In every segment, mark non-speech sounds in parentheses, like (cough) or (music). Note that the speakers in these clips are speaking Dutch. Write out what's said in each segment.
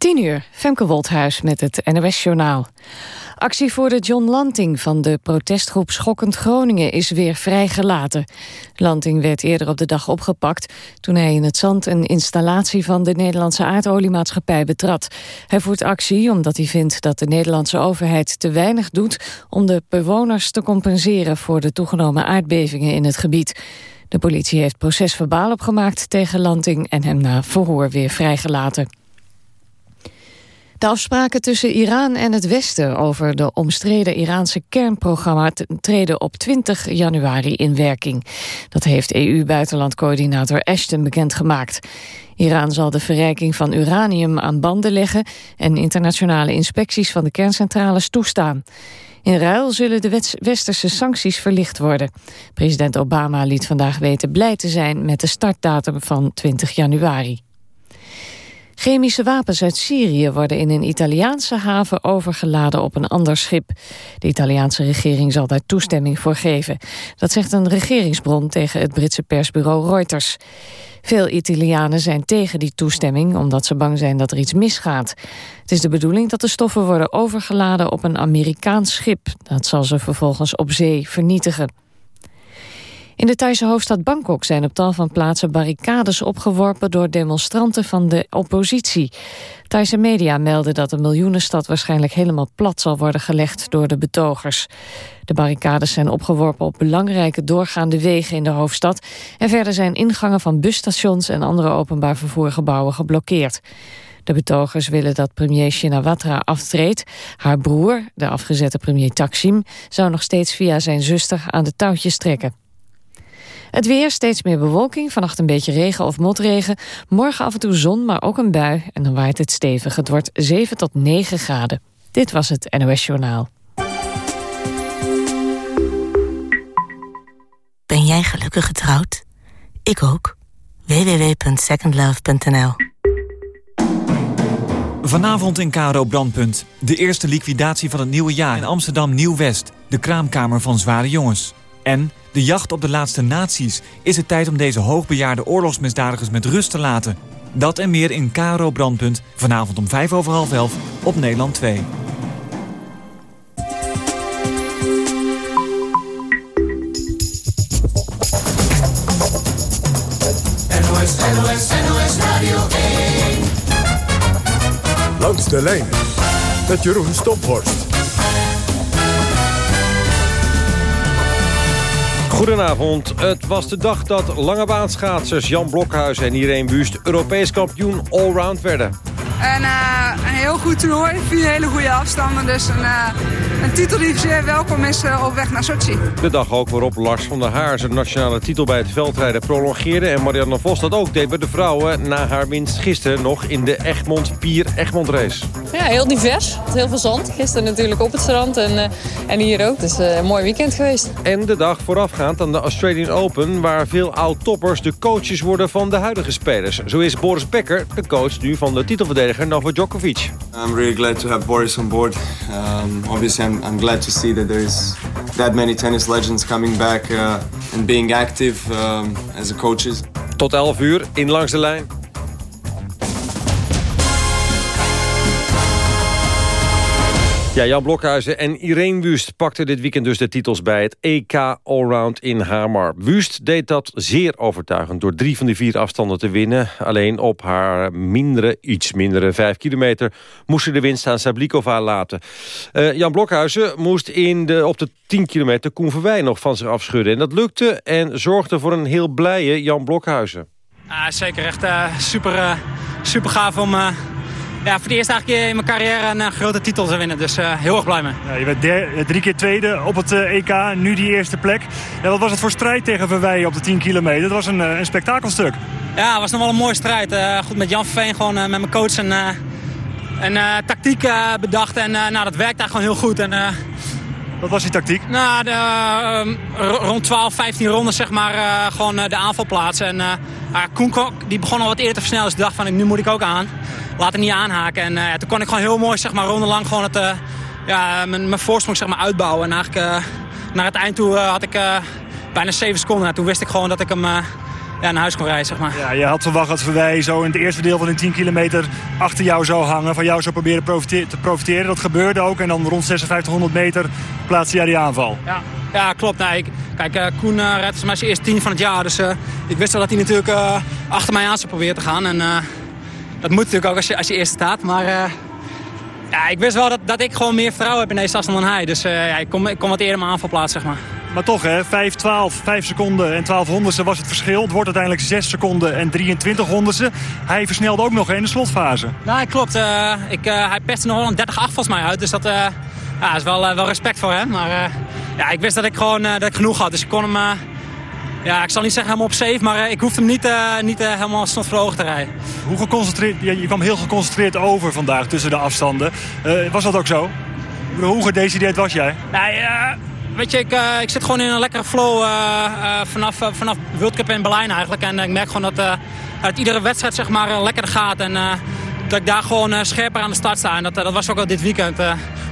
10 uur, Femke Wolthuis met het NOS-journaal. Actie voor de John Lanting van de protestgroep Schokkend Groningen is weer vrijgelaten. Lanting werd eerder op de dag opgepakt toen hij in het zand een installatie van de Nederlandse aardoliemaatschappij betrad. Hij voert actie omdat hij vindt dat de Nederlandse overheid te weinig doet om de bewoners te compenseren voor de toegenomen aardbevingen in het gebied. De politie heeft procesverbaal opgemaakt tegen Lanting en hem na verhoor weer vrijgelaten. De afspraken tussen Iran en het Westen over de omstreden Iraanse kernprogramma treden op 20 januari in werking. Dat heeft EU-buitenlandcoördinator Ashton bekendgemaakt. Iran zal de verrijking van uranium aan banden leggen en internationale inspecties van de kerncentrales toestaan. In ruil zullen de westerse sancties verlicht worden. President Obama liet vandaag weten blij te zijn met de startdatum van 20 januari. Chemische wapens uit Syrië worden in een Italiaanse haven overgeladen op een ander schip. De Italiaanse regering zal daar toestemming voor geven. Dat zegt een regeringsbron tegen het Britse persbureau Reuters. Veel Italianen zijn tegen die toestemming omdat ze bang zijn dat er iets misgaat. Het is de bedoeling dat de stoffen worden overgeladen op een Amerikaans schip. Dat zal ze vervolgens op zee vernietigen. In de Thaise hoofdstad Bangkok zijn op tal van plaatsen barricades opgeworpen door demonstranten van de oppositie. Thaise media melden dat de miljoenenstad waarschijnlijk helemaal plat zal worden gelegd door de betogers. De barricades zijn opgeworpen op belangrijke doorgaande wegen in de hoofdstad en verder zijn ingangen van busstations en andere openbaar vervoergebouwen geblokkeerd. De betogers willen dat premier Shinawatra aftreedt. Haar broer, de afgezette premier Taksim, zou nog steeds via zijn zuster aan de touwtjes trekken. Het weer, steeds meer bewolking, vannacht een beetje regen of motregen. Morgen af en toe zon, maar ook een bui. En dan waait het stevig. Het wordt 7 tot 9 graden. Dit was het NOS Journaal. Ben jij gelukkig getrouwd? Ik ook. www.secondlove.nl Vanavond in Karo Brandpunt. De eerste liquidatie van het nieuwe jaar in Amsterdam Nieuw-West. De kraamkamer van zware jongens. En de jacht op de laatste naties. Is het tijd om deze hoogbejaarde oorlogsmisdadigers met rust te laten? Dat en meer in Karo Brandpunt. Vanavond om vijf over half elf op Nederland 2. NOS, NOS, NOS Radio 1. Langs de lijn met Jeroen Stophorst. Goedenavond. Het was de dag dat langebaanschaatsers Jan Blokhuis en Irene Wust Europees kampioen allround werden. En, uh, een heel goed toernooi, vier hele goede afstanden. Dus een, uh, een titel die zeer welkom is uh, op weg naar Sochi. De dag ook waarop Lars van der Haar zijn nationale titel bij het veldrijden prolongeerde. En Marianne Vos dat ook deed bij de vrouwen na haar winst gisteren nog in de Egmond Pier Egmond race. Ja, heel divers. Heel veel zand. Gisteren natuurlijk op het strand en, en hier ook. Dus een mooi weekend geweest. En de dag voorafgaand aan de Australian Open... waar veel oud-toppers de coaches worden van de huidige spelers. Zo is Boris Becker de coach nu van de titelverdediger Novak Djokovic. I'm really glad to have Boris on board. Um, obviously, I'm, I'm, glad to see that there is that many tennis legends coming back uh, and being active um, as a coaches. Tot 11 uur in Langs de Lijn. Ja, Jan Blokhuizen en Irene Wust pakten dit weekend dus de titels bij het EK Allround in Hamar. Wust deed dat zeer overtuigend door drie van de vier afstanden te winnen. Alleen op haar mindere, iets mindere vijf kilometer moest ze de winst aan Sablikova laten. Uh, Jan Blokhuizen moest in de, op de 10 kilometer Koen Verwij nog van zich afschudden. En dat lukte en zorgde voor een heel blije Jan Blokhuizen. Ja, zeker echt uh, super, uh, super gaaf om ja, voor de eerste eigenlijk in mijn carrière een uh, grote titel te winnen. Dus uh, heel erg blij mee. Ja, je bent der, drie keer tweede op het EK, nu die eerste plek. Ja, wat was het voor strijd tegen Verwij op de 10 kilometer? Dat was een, een spektakelstuk. Ja, het was nog wel een mooie strijd. goed met Jan Verveen, gewoon met mijn coach en, een tactiek bedacht. En nou, dat werkte gewoon heel goed. En, wat was die tactiek? Nou, de, rond 12, 15 ronden zeg maar gewoon de aanval plaatsen. En Koen die begon al wat eerder te versnellen, dus ik dacht van nu moet ik ook aan laten niet aanhaken. En uh, toen kon ik gewoon heel mooi, zeg maar, rondelang gewoon het, uh, ja, mijn, mijn voorsprong zeg maar, uitbouwen. En eigenlijk uh, naar het eind toe had ik bijna 7 seconden. En toen wist ik gewoon dat ik hem ja, naar huis kon rijden, zeg maar. Ja, je had verwacht dat Verwij zo in het eerste deel van de 10 kilometer achter jou zou hangen. Van jou zou proberen te profiteren. Dat gebeurde ook. En dan rond 5600 meter plaatste jij die aanval. Ja, ja klopt. Nee, ik, kijk, uh, Koen uh, volgens mij zijn eerste 10 van het jaar. Dus uh, ik wist wel dat hij natuurlijk achter mij aan zou proberen te gaan. En dat moet natuurlijk ook als je, als je eerst staat. Maar ja, ik wist wel dat, dat ik gewoon meer vertrouwen heb in deze afstand dan hij. Dus ja, ik, kom, ik kom wat eerder mijn aanvalplaats, zeg maar. Maar toch, hè, 5-12, 5 seconden en 12 honderdste was het verschil. Het wordt uiteindelijk 6 seconden en 23 honderdste. Hij versnelde ook nog in de slotfase. Nou, klopt. Uh, ik, uh, hij pestte nog wel een 30-8 volgens mij uit. Dus dat uh, ja, is wel, wel respect voor hem. Maar ja, ik wist dat ik gewoon dat ik genoeg had. Dus ik kon hem... ja, ik zal niet zeggen helemaal op safe, maar ik hoefde hem niet, niet helemaal snot voor ogen te rijden. Hoe geconcentreerd... Je, je kwam heel geconcentreerd over vandaag tussen de afstanden. was dat ook zo? Hoe gedecideerd was jij? Nee, weet je, ik, uh, ik zit gewoon in een lekkere flow uh, uh, vanaf, vanaf World Cup in Berlijn eigenlijk. En ik merk gewoon dat uit iedere wedstrijd zeg maar lekker gaat. En dat ik daar gewoon scherper aan de start sta. En dat, dat was ook al dit weekend.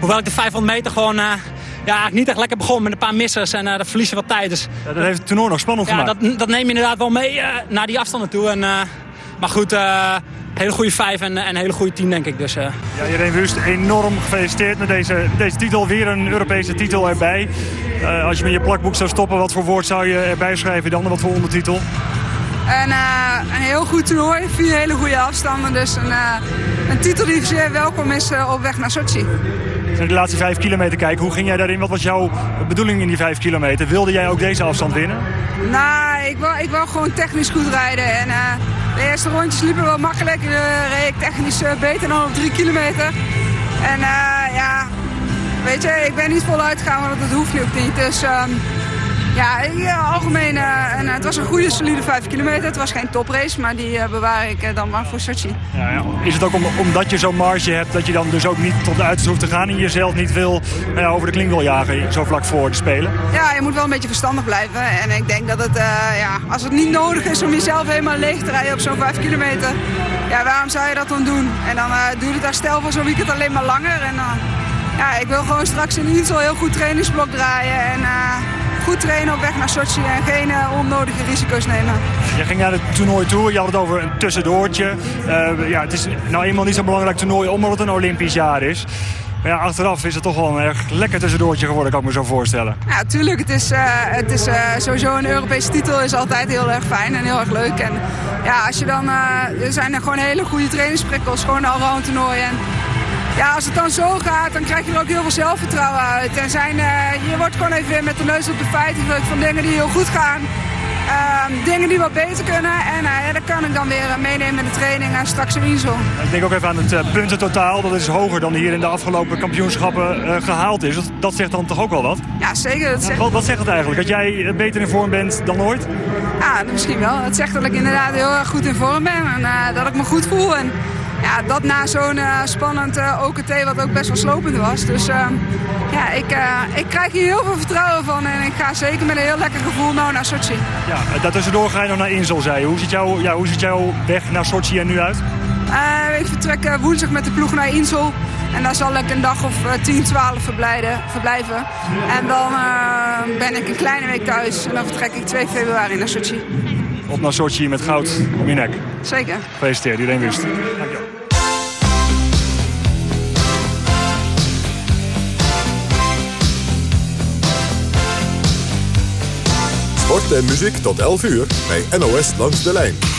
hoewel ik de 500 meter gewoon ja, niet echt lekker begon met een paar missers. En dat verliezen wat tijd. Dus, ja, dat heeft het toernooi nog spannend ja, gemaakt. Dat, dat neem je inderdaad wel mee naar die afstanden toe. En, maar goed, hele goede vijf en, en een hele goede tien, denk ik. Dus, uh. Ja, Irene Wust, enorm gefeliciteerd met deze, deze titel. Weer een Europese titel erbij. Uh, als je met je plakboek zou stoppen, wat voor woord zou je erbij schrijven dan? Wat voor ondertitel? En, uh, een heel goed toernooi, vier hele goede afstanden. Dus een, een titel die zeer welkom is op weg naar Sochi. Als de laatste vijf kilometer kijken, hoe ging jij daarin? Wat was jouw bedoeling in die vijf kilometer? Wilde jij ook deze afstand winnen? Nou, ik wil, ik wil gewoon technisch goed rijden. En, de eerste rondjes liepen wel makkelijk. Reed ik technisch uh, beter dan op drie kilometer. En uh, ja, weet je, ik ben niet voluit gegaan, want dat hoeft nu ook niet. Dus um, ja, ja, algemeen, uh, en, het was een goede, solide 5 kilometer. Het was geen toprace, maar die uh, bewaar ik uh, dan maar voor Sochi. Ja, ja. Is het ook om, omdat je zo'n marge hebt, dat je dan dus ook niet tot de uiterste hoeft te gaan... en jezelf niet wil over de kling wil jagen, zo vlak voor te spelen? Ja, je moet wel een beetje verstandig blijven. En ik denk dat het, ja, als het niet nodig is om jezelf helemaal leeg te rijden op zo'n 5 kilometer... ja, waarom zou je dat dan doen? En dan doe je het daar stel voor zo'n weekend alleen maar langer. En ja, ik wil gewoon straks in ieder geval heel goed trainingsblok draaien... En, goed trainen op weg naar Sochi en geen uh, onnodige risico's nemen. Je ging naar het toernooi toe, je had het over een tussendoortje. Uh, ja, het is nou eenmaal niet zo'n belangrijk toernooi omdat het een Olympisch jaar is. Maar ja, achteraf is het toch wel een erg lekker tussendoortje geworden, kan ik me zo voorstellen. Ja, tuurlijk. Het is, uh, het is sowieso een Europese titel is altijd heel erg fijn en heel erg leuk. En ja, als je dan, er zijn er gewoon hele goede trainingsprikkels, gewoon een allround toernooi. En ja, als het dan zo gaat, dan krijg je er ook heel veel zelfvertrouwen uit. En zijn, uh, je wordt gewoon even weer met de neus op de feiten van dingen die heel goed gaan. Uh, dingen die wat beter kunnen. En uh, ja, dat kan ik dan weer meenemen in de training en straks in Insel. Ik denk ook even aan het puntentotaal. Dat is hoger dan hier in de afgelopen kampioenschappen gehaald is. Dat, dat, zegt dan toch ook wel wat? Ja, zeker. Dat zegt... wat, wat zegt het eigenlijk? Dat jij beter in vorm bent dan ooit? Ja, misschien wel. Het zegt dat ik inderdaad heel erg goed in vorm ben. En dat ik me goed voel. En ja, dat na zo'n uh, spannend uh, OKT wat ook best wel slopend was. Dus uh, ja, ik, ik krijg hier heel veel vertrouwen van en ik ga zeker met een heel lekker gevoel nou naar Sochi. Ja, daartussendoor ga je nog naar Insel, zei je. Hoe ziet, jouw, ja, hoe ziet jouw weg naar Sochi er nu uit? ik vertrek woensdag met de ploeg naar Insel. En daar zal ik een dag of 10, 12 verblijven. En dan ben ik een kleine week thuis en dan vertrek ik 2 februari naar Sochi. Op naar Sochi met goud om je nek. Zeker. Gefeliciteerd, iedereen wist. Dankjewel. Sport en muziek tot 11 uur bij NOS Langs de Lijn.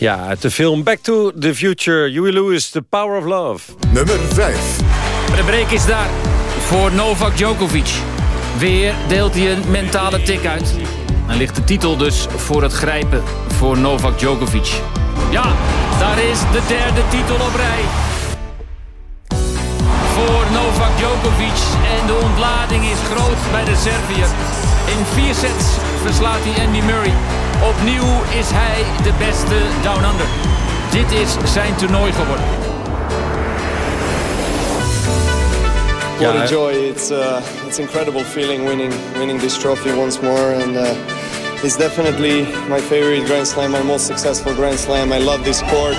Ja, de film Back to the Future. Huey Lewis, The Power of Love. Nummer 5. De break is daar voor Novak Djokovic. Weer deelt hij een mentale tik uit. En ligt de titel dus voor het grijpen voor Novak Djokovic. Ja, daar is de derde titel op rij. Voor Novak Djokovic. En de ontlading is groot bij de Serviër. In vier sets verslaat hij Andy Murray. Opnieuw is hij de beste Down Under. Dit is zijn toernooi geworden. What a joy! It's uh, it's incredible feeling winning winning this trophy once more, and uh, it's definitely my favorite Grand Slam, my most successful Grand Slam. I love this sport.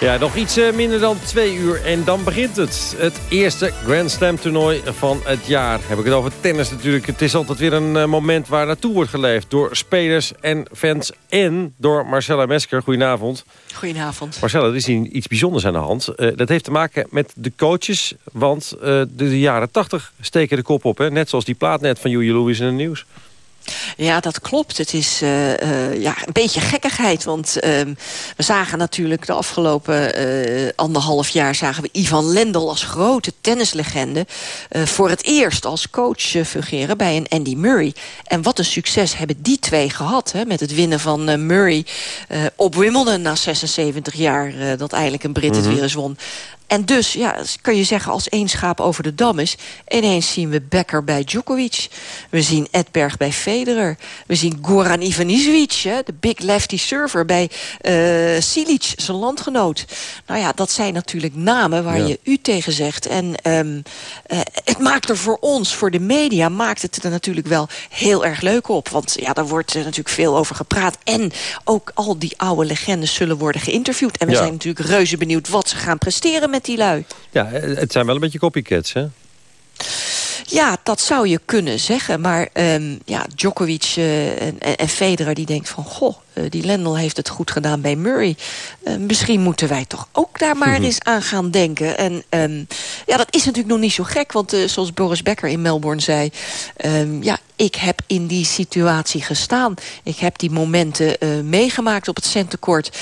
Ja, nog iets eh, minder dan twee uur en dan begint het. Het eerste Grand Slam toernooi van het jaar. Heb ik het over tennis natuurlijk. Het is altijd weer een eh, moment waar naartoe wordt geleefd... door spelers en fans en door Marcella Mesker. Goedenavond. Goedenavond. Marcella, er is hier iets bijzonders aan de hand. Eh, dat heeft te maken met de coaches. Want de, de jaren tachtig steken de kop op. Hè? Net zoals die plaat net van Huey Lewis in het nieuws. Ja, dat klopt. Het is eh, eh, ja, een beetje gekkigheid. Want ehm, we zagen natuurlijk de afgelopen eh, anderhalf jaar... zagen we Ivan Lendl als grote tennislegende... voor het eerst als coach fungeren bij een Andy Murray. En wat een succes hebben die twee gehad... Hè, met het winnen van Murray op Wimbledon na 76 jaar... dat eigenlijk een Brit het Mhm. weer eens won. En dus, ja, kun je zeggen als één schaap over de dam is... ineens zien we Becker bij Djokovic. We zien Edberg bij Federer. We zien Goran Ivanisevic, hè, de big lefty server... bij eh Silic, zijn landgenoot. Nou ja, dat zijn natuurlijk namen waar Ja. je u tegen zegt. En ehm, eh, het maakt er voor ons, voor de media... maakt het er natuurlijk wel heel erg leuk op. Want ja, daar wordt natuurlijk veel over gepraat. En ook al die oude legendes zullen worden geïnterviewd. En we Ja. zijn natuurlijk reuze benieuwd wat ze gaan presteren met die lui. Ja, het zijn wel een beetje copycats, hè? Ja, dat zou je kunnen zeggen. Maar ehm, ja, Djokovic eh, en, en- Federer die denkt van... goh, die Lendl heeft het goed gedaan bij Murray. Eh, misschien moeten wij toch ook daar maar Mhm. eens aan gaan denken. En ehm, ja, dat is natuurlijk nog niet zo gek. Want eh, zoals Boris Becker in Melbourne zei... ehm, ja, ik heb in die situatie gestaan. Ik heb die momenten eh, meegemaakt op het centenkort...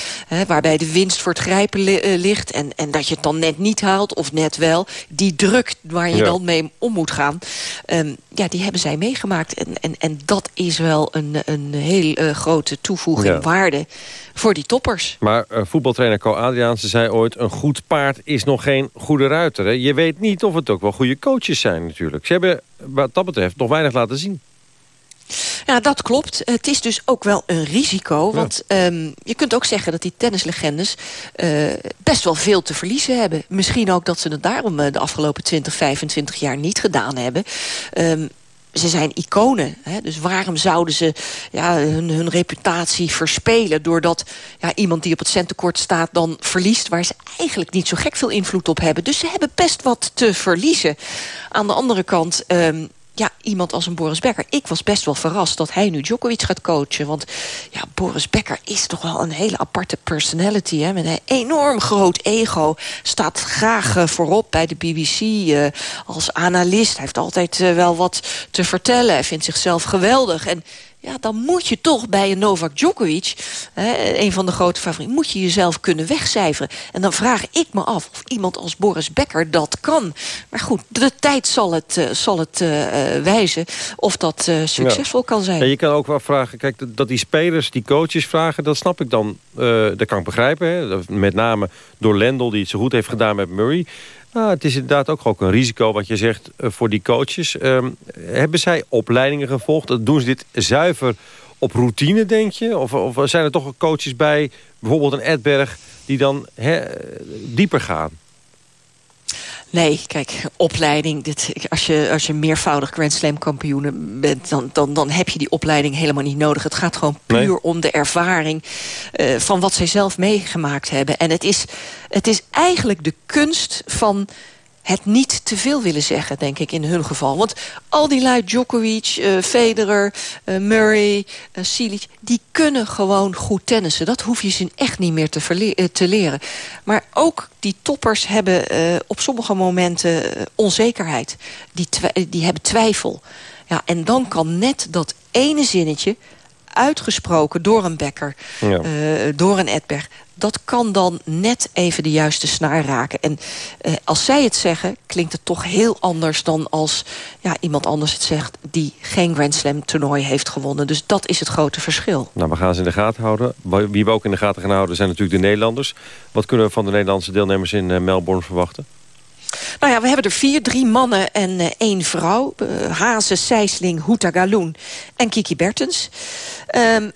Waarbij de winst voor het grijpen li- eh, ligt... En, en dat je het dan net niet haalt of net wel. Die druk waar je Ja. dan mee om moet gaan... ehm, ja, die hebben zij meegemaakt. En, en, en dat is wel een, een heel eh, grote toevoeging Ja. waarde voor die toppers. Maar eh, voetbaltrainer Co Adriaanse zei ooit... een goed paard is nog geen goede ruiter. Hè? Je weet niet of het ook wel goede coaches zijn natuurlijk. Ze hebben wat dat betreft nog weinig laten zien. Ja, dat klopt. Het is dus ook wel een risico. Want ehm, je kunt ook zeggen dat die tennislegendes eh, best wel veel te verliezen hebben. Misschien ook dat ze het daarom eh, de afgelopen 20, 25 jaar niet gedaan hebben. Ehm, ze zijn iconen. Hè? Dus waarom zouden ze ja, hun, hun reputatie verspelen... doordat ja, iemand die op het centenkort staat dan verliest... waar ze eigenlijk niet zo gek veel invloed op hebben. Dus ze hebben best wat te verliezen. Aan de andere kant... ehm, ja, iemand als een Boris Becker. Ik was best wel verrast dat hij nu Djokovic gaat coachen. Want ja, Boris Becker is toch wel een hele aparte personality. Hè, met een enorm groot ego. Staat graag eh, voorop bij de BBC eh, als analist. Hij heeft altijd eh, wel wat te vertellen. Hij vindt zichzelf geweldig. En ja, dan moet je toch bij een Novak Djokovic, hè, een van de grote favorieten, moet je jezelf kunnen wegcijferen. En dan vraag ik me af of iemand als Boris Becker dat kan. Maar goed, de tijd zal het, eh, zal het eh, eh, wijzen of dat succesvol kan zijn. Je kan ook wel vragen, kijk, dat- die spelers, die coaches vragen... dat snap ik dan, dat kan ik begrijpen. Hè? Met name door Lendl, die het zo goed heeft gedaan met Murray. Nou, het is inderdaad ook, ook een risico wat je zegt eh, voor die coaches. Ehm, hebben zij opleidingen gevolgd? Doen ze dit zuiver op routine, denk je? Of, of zijn er toch coaches bij, bijvoorbeeld een Edberg... die dan hè, dieper gaan? Nee, kijk, opleiding. Dit, als, je, als je meervoudig Grand Slam kampioen bent... Dan, dan, dan heb je die opleiding helemaal niet nodig. Het gaat gewoon puur Nee. om de ervaring eh, van wat zij zelf meegemaakt hebben. En het is, het is eigenlijk de kunst van het niet te veel willen zeggen, denk ik, in hun geval. Want al die lui, Djokovic, eh, Federer, eh, Murray, eh Silic... die kunnen gewoon goed tennissen. Dat hoef je ze echt niet meer te, te leren. Maar ook die toppers hebben op sommige momenten onzekerheid. Die, die hebben twijfel. Ja, en dan kan net dat ene zinnetje uitgesproken door een Becker, Ja. door een Edberg... dat kan dan net even de juiste snaar raken. En eh, als zij het zeggen, klinkt het toch heel anders... dan als ja, iemand anders het zegt die geen Grand Slam toernooi heeft gewonnen. Dus dat is het grote verschil. Nou, we gaan ze in de gaten houden. Wie we ook in de gaten gaan houden zijn natuurlijk de Nederlanders. Wat kunnen we van de Nederlandse deelnemers in eh, Melbourne verwachten? Nou ja, we hebben er vier, drie mannen en eh, één vrouw. Uh, Hazen, Sijsling, Houta Galoen en Kiki Bertens. Um,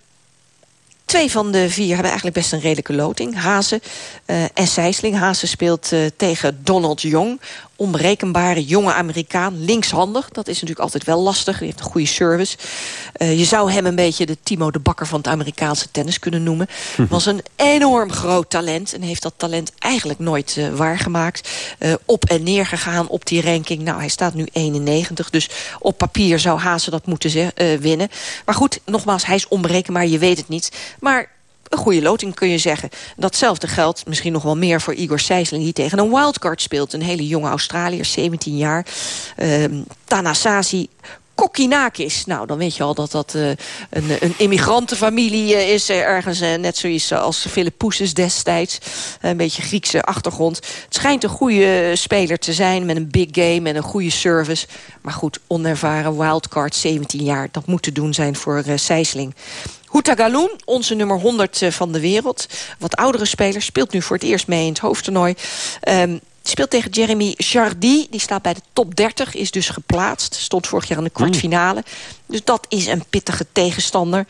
Twee van de vier hebben eigenlijk best een redelijke loting. Hazen uh, en Sijsling. Hazen speelt uh, tegen Donald Jong. Onberekenbare jonge Amerikaan. Linkshandig. Dat is natuurlijk altijd wel lastig. Hij heeft een goede service. Uh, je zou hem een beetje de Timo de Bakker van het Amerikaanse tennis kunnen noemen. Was een enorm groot talent. En heeft dat talent eigenlijk nooit uh, waargemaakt. Uh, op en neer gegaan op die ranking. Nou, hij staat nu 91. Dus op papier zou Hazen dat moeten winnen. Maar goed, nogmaals, hij is onberekenbaar. Je weet het niet. Maar een goede loting kun je zeggen. Datzelfde geldt misschien nog wel meer voor Igor Sijsling... die tegen een wildcard speelt. Een hele jonge Australiër, 17 jaar. Uh, Tanasasi Kokkinakis. Nou, dan weet je al dat dat uh, een, een immigrantenfamilie uh, is. Uh, ergens net zoiets als Philippoussis destijds. een beetje Griekse achtergrond. Het schijnt een goede speler te zijn met een big game en een goede service. Maar goed, onervaren wildcard, 17 jaar. Dat moet te doen zijn voor Sijsling. Houta Galoen, onze nummer 100 van de wereld. Wat oudere speler, speelt nu voor het eerst mee in het hoofdtoernooi. Um, speelt tegen Jeremy Jardy. Die staat bij de top 30, is dus geplaatst. Stond vorig jaar in de kwartfinale. Mm. Dus dat is een pittige tegenstander.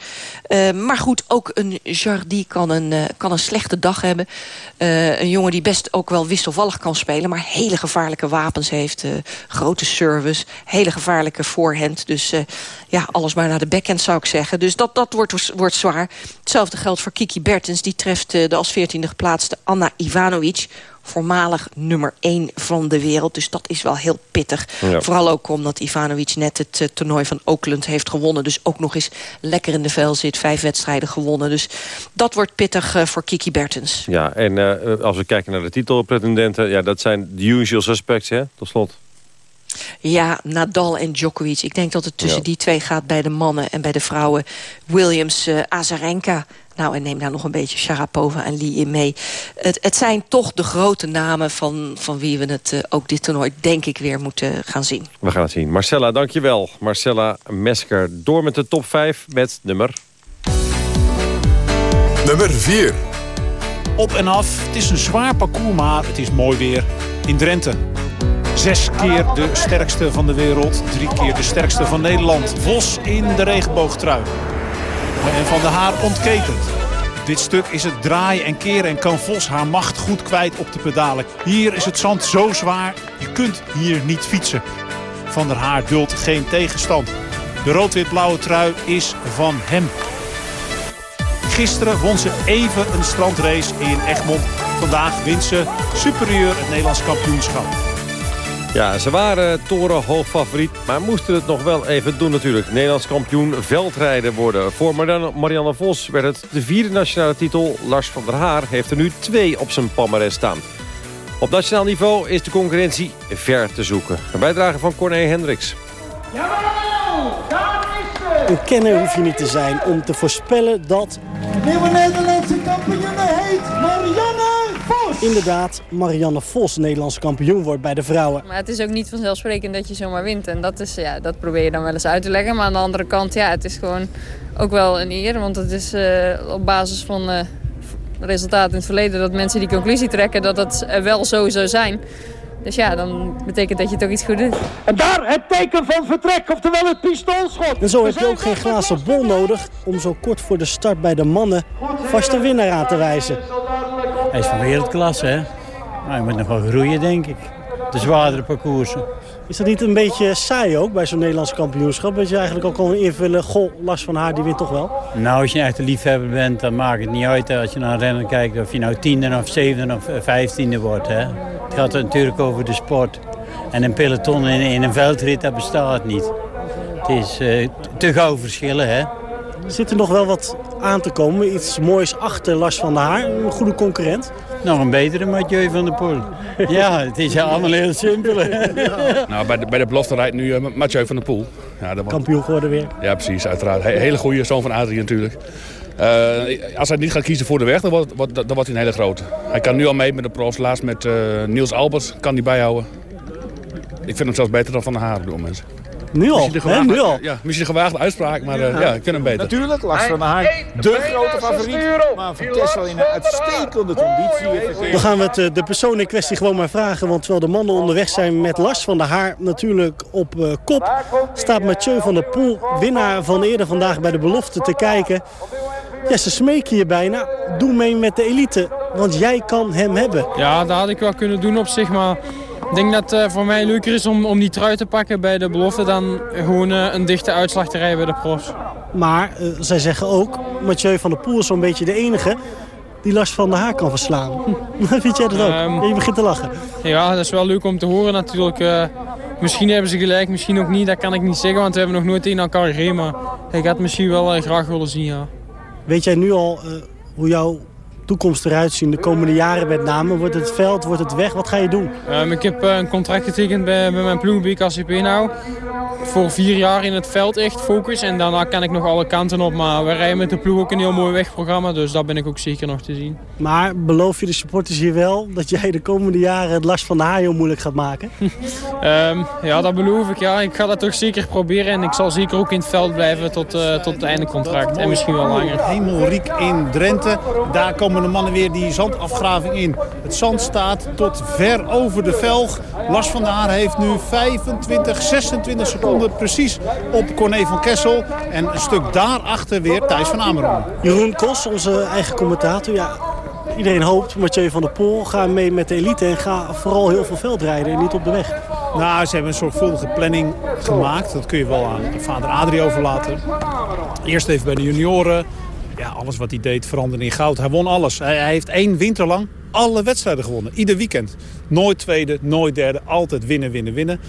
Uh, maar goed, ook een Jardy kan een, uh, kan een slechte dag hebben. Uh, een jongen die best ook wel wisselvallig kan spelen... maar hele gevaarlijke wapens heeft. grote service, hele gevaarlijke voorhand. Dus ja, alles maar naar de backhand zou ik zeggen. Dus dat, dat wordt, wordt zwaar. Hetzelfde geldt voor Kiki Bertens. Die treft de als 14e geplaatste Anna Ivanovic voormalig nummer 1 van de wereld. Dus dat is wel heel pittig. Ja. Vooral ook omdat Ivanovic net het uh, toernooi van Oakland heeft gewonnen. Dus ook nog eens lekker in de vel zit. Vijf wedstrijden gewonnen. Dus dat wordt pittig uh, voor Kiki Bertens. Ja, en uh, als we kijken naar de titelpretendenten... Ja, dat zijn de usual suspects, hè, tot slot. Ja, Nadal en Djokovic. Ik denk dat het tussen ja. die twee gaat bij de mannen en bij de vrouwen. Williams, uh, Azarenka. Nou, en neem daar nog een beetje Sharapova en Lee in mee. Het, het zijn toch de grote namen van, van wie we het uh, ook dit toernooi denk ik weer moeten gaan zien. We gaan het zien. Marcella, dankjewel. Marcella Mesker door met de top 5 met nummer... Nummer 4. Op en af. Het is een zwaar parcours, maar het is mooi weer in Drenthe. Zes keer de sterkste van de wereld. Drie keer de sterkste van Nederland. Vos in de regenboogtrui. En Van der Haar ontketend. Dit stuk is het draaien en keren en kan Vos haar macht goed kwijt op de pedalen. Hier is het zand zo zwaar, je kunt hier niet fietsen. Van der Haar duldt geen tegenstand. De rood-wit-blauwe trui is van hem. Gisteren won ze even een strandrace in Egmond. Vandaag wint ze superieur het Nederlands kampioenschap. Ja, ze waren torenhoog favoriet, maar moesten het nog wel even doen natuurlijk. Nederlands kampioen veldrijden worden. Voor Marianne Vos werd het de vierde nationale titel. Lars van der Haar heeft er nu twee op zijn palmarès staan. Op nationaal niveau is de concurrentie ver te zoeken. Een bijdrage van Corné Hendricks. Een kenner hoef je niet te zijn om te voorspellen dat... De nieuwe Nederlandse kampioen heet Marianne. Inderdaad, Marianne Vos Nederlands kampioen wordt bij de vrouwen. Maar het is ook niet vanzelfsprekend dat je zomaar wint. En dat, is, ja, dat probeer je dan wel eens uit te leggen. Maar aan de andere kant, ja, het is gewoon ook wel een eer. Want het is uh, op basis van uh, resultaten in het verleden... dat mensen die conclusie trekken dat het wel zo zou zijn... Dus ja, dan betekent dat je toch iets goed doet. En daar het teken van vertrek, oftewel het pistoolschot. En zo heb je ook geen glazen bol nodig om zo kort voor de start bij de mannen vast de winnaar aan te wijzen. Hij is van wereldklasse, hè. Maar hij moet nog wel groeien, denk ik. De zwaardere parcoursen. Is dat niet een beetje saai ook bij zo'n Nederlands kampioenschap? Dat je eigenlijk ook al invullen, goh, Lars van Haar die wint toch wel? Nou, als je echt een liefhebber bent, dan maakt het niet uit als je naar een renner kijkt... of je nou tiende of zevende of vijftiende wordt, hè. Het gaat natuurlijk over de sport. En een peloton in, in een veldrit, dat bestaat niet. Het is uh, te gauw verschillen, hè. Er zitten nog wel wat aan te komen. Iets moois achter Lars van der Haar. Een goede concurrent. Nog een betere Mathieu van der Poel. (laughs) Ja, het is allemaal heel simpel. Nou, bij de, bij de belofte rijdt nu uh, Mathieu van der Poel. Ja, dat Kampioen geworden weer. Ja, precies, uiteraard. He hele goede zoon van Adrie natuurlijk. Uh, als hij niet gaat kiezen voor de weg, dan wordt, dan wordt hij een hele grote. Hij kan nu al mee met de profs. Laatst met uh, Niels Albers kan hij bijhouden. Ik vind hem zelfs beter dan Van der Haar op dit moment. Nu al, gewaagde, hè? Nu al. Ja, misschien een gewaagde uitspraak, maar uh, ja. ja. ik vind hem beter. Natuurlijk, Lars van der Haar, de grote favoriet. Maar Van Kessel in een uitstekende conditie. Dan gaan we het, de persoon in kwestie gewoon maar vragen. Want terwijl de mannen onderweg zijn met Lars van der Haar natuurlijk op uh, kop... staat Mathieu van der Poel, winnaar van eerder vandaag bij de belofte, te kijken. Ja, ze smeken je bijna. Doe mee met de elite, want jij kan hem hebben. Ja, dat had ik wel kunnen doen op zich, maar... Ik denk dat het uh, voor mij leuker is om, om die trui te pakken bij de belofte... dan gewoon uh, een dichte uitslag te rijden bij de profs. Maar uh, zij zeggen ook, Mathieu van der Poel is zo'n beetje de enige... die Lars van der Haar kan verslaan. (laughs) Vind jij dat ook? Um, je begint te lachen. Ja, dat is wel leuk om te horen natuurlijk. misschien hebben ze gelijk, misschien ook niet. Dat kan ik niet zeggen, want we hebben nog nooit tegen elkaar gereden. Maar ik had het misschien wel graag willen zien, ja. Weet jij nu al hoe jouw toekomst eruit zien de komende jaren met name? Wordt het veld, wordt het weg? Wat ga je doen? Um, ik heb uh, een contract getekend bij, bij mijn ploeg KCP nou. Voor vier jaar in het veld echt focus. En daarna kan ik nog alle kanten op. Maar we rijden met de ploeg ook een heel mooi wegprogramma. Dus dat ben ik ook zeker nog te zien. Maar beloof je de supporters hier wel dat jij de komende jaren het last van de haai heel moeilijk gaat maken? um, (laughs) ja, dat beloof ik. Ja. Ik ga dat toch zeker proberen. En ik zal zeker ook in het veld blijven tot, uh, tot het einde contract. En misschien wel langer. Hemelriek in Drenthe. Daar komen de mannen weer die zandafgraving in. Het zand staat tot ver over de velg. Lars van der Haar heeft nu 25, 26 seconden precies op Corné van Kessel. En een stuk daarachter weer Thijs van Amerongen. Jeroen Kos, onze eigen commentator. Ja, iedereen hoopt, Mathieu van der Poel, ga mee met de elite en ga vooral heel veel veld rijden en niet op de weg. Nou, ze hebben een zorgvuldige planning gemaakt. Dat kun je wel aan vader Adrie overlaten. Eerst even bij de junioren. Ja, alles wat hij deed veranderde in goud. Hij won alles. Hij, hij heeft één winter lang alle wedstrijden gewonnen. Ieder weekend. Nooit tweede, nooit derde. Altijd winnen, winnen, winnen.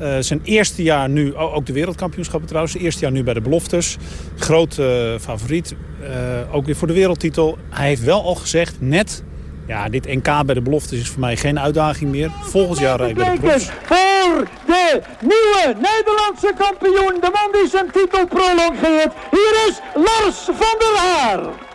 Uh, zijn eerste jaar nu, ook de wereldkampioenschappen trouwens, eerste jaar nu bij de beloftes. Groot uh, favoriet, uh, ook weer voor de wereldtitel. Hij heeft wel al gezegd, net, ja, dit NK bij de beloftes is voor mij geen uitdaging meer. Volgend jaar rijd ik bij de profs. Voor de nieuwe Nederlandse kampioen, de man die zijn titel prolongeert. Hier is Lars van der Haar.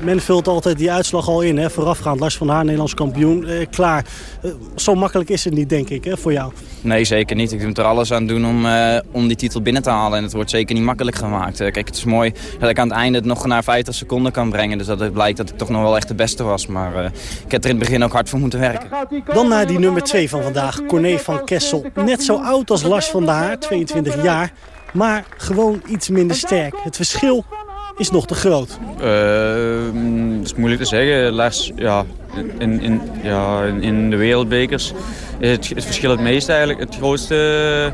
Men vult altijd die uitslag al in, hè? voorafgaand. Lars van Haar, Nederlands kampioen, eh, klaar. Eh, zo makkelijk is het niet, denk ik, hè, voor jou. Nee, zeker niet. Ik moet er alles aan doen om, uh, om die titel binnen te halen. En het wordt zeker niet makkelijk gemaakt. Uh, kijk, het is mooi dat ik aan het einde het nog naar 50 seconden kan brengen. Dus dat het blijkt dat ik toch nog wel echt de beste was. Maar uh, ik heb er in het begin ook hard voor moeten werken. Dan naar die nummer 2 van vandaag, Corné van Kessel. Net zo oud als Lars van Haar, 22 jaar. Maar gewoon iets minder sterk. Het verschil is nog te groot? Uh, dat is moeilijk te zeggen. Lars, ja, in, in, ja, in de wereldbekers is het, het verschil het meest eigenlijk het grootste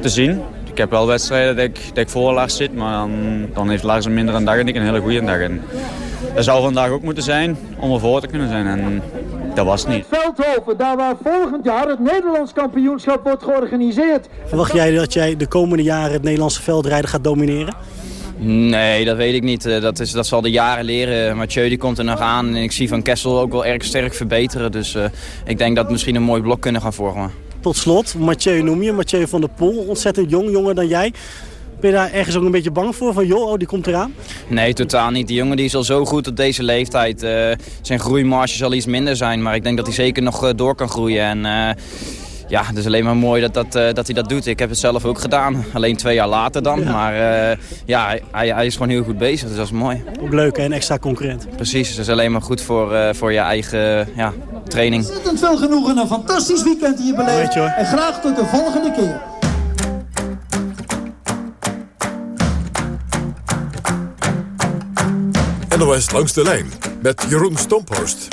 te zien. Ik heb wel wedstrijden dat ik, dat ik voor Lars zit, maar dan, dan heeft Lars een mindere dag en ik een hele goede dag. En dat zou vandaag ook moeten zijn om ervoor te kunnen zijn. En dat was het niet. Veldhoven, daar waar volgend jaar het Nederlands kampioenschap wordt georganiseerd. Verwacht jij dat jij de komende jaren het Nederlandse veldrijden gaat domineren? Nee, dat weet ik niet. Dat, is, dat zal de jaren leren. Mathieu die komt er nog aan. En ik zie Van Kessel ook wel erg sterk verbeteren. Dus uh, ik denk dat we misschien een mooi blok kunnen gaan vormen. Tot slot, Mathieu noem je. Mathieu van der Poel. Ontzettend jong, jonger dan jij. Ben je daar ergens ook een beetje bang voor? Van joh, oh, die komt eraan? Nee, totaal niet. Die jongen die is al zo goed op deze leeftijd. Uh, zijn groeimarge zal iets minder zijn. Maar ik denk dat hij zeker nog door kan groeien. En uh, ja, het is alleen maar mooi dat, dat, uh, dat hij dat doet. Ik heb het zelf ook gedaan. Alleen twee jaar later dan. Ja. Maar uh, ja, hij, hij is gewoon heel goed bezig. Dus dat is mooi. Ook leuk hè, een extra concurrent. Precies, het is alleen maar goed voor, uh, voor je eigen ja, training. Ontzettend veel genoegen. Een fantastisch weekend hier beleefd. En graag tot de volgende keer. NOS langs de lijn met Jeroen Stomphorst.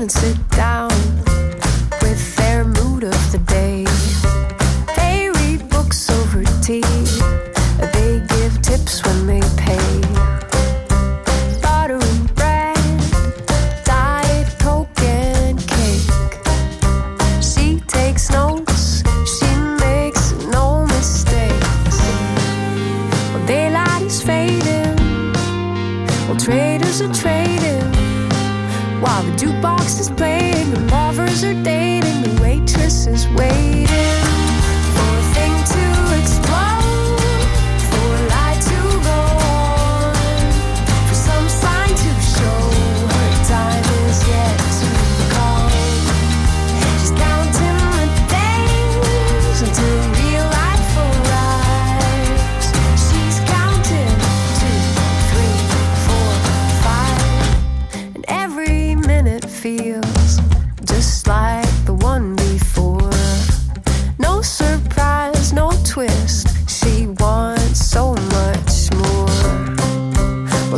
And sit down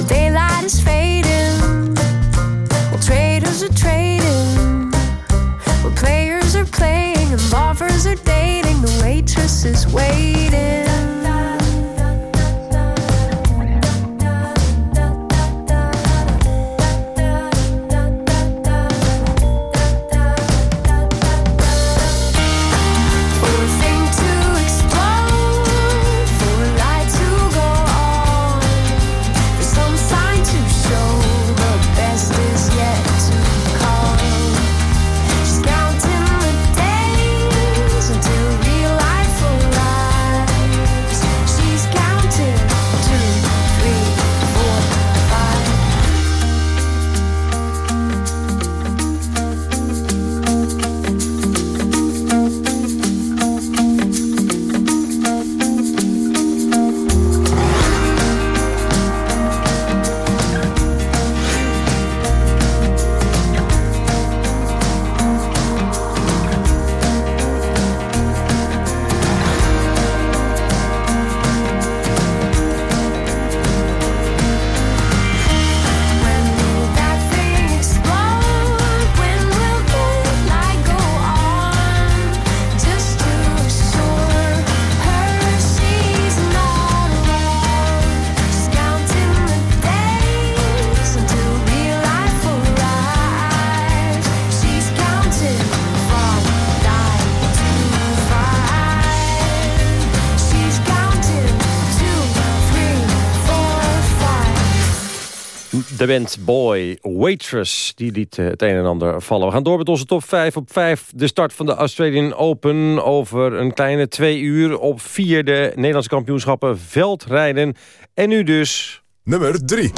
Daylight is fading. Traders are trading. Players are playing and lovers are dating. The waitress is waiting. De band Boy Waitress, die liet eh, het een en ander vallen. We gaan door met onze top 5 op 5. De start van de Australian Open over een kleine twee uur. Op 4 de Nederlandse kampioenschappen veldrijden. En nu dus... Nummer 3.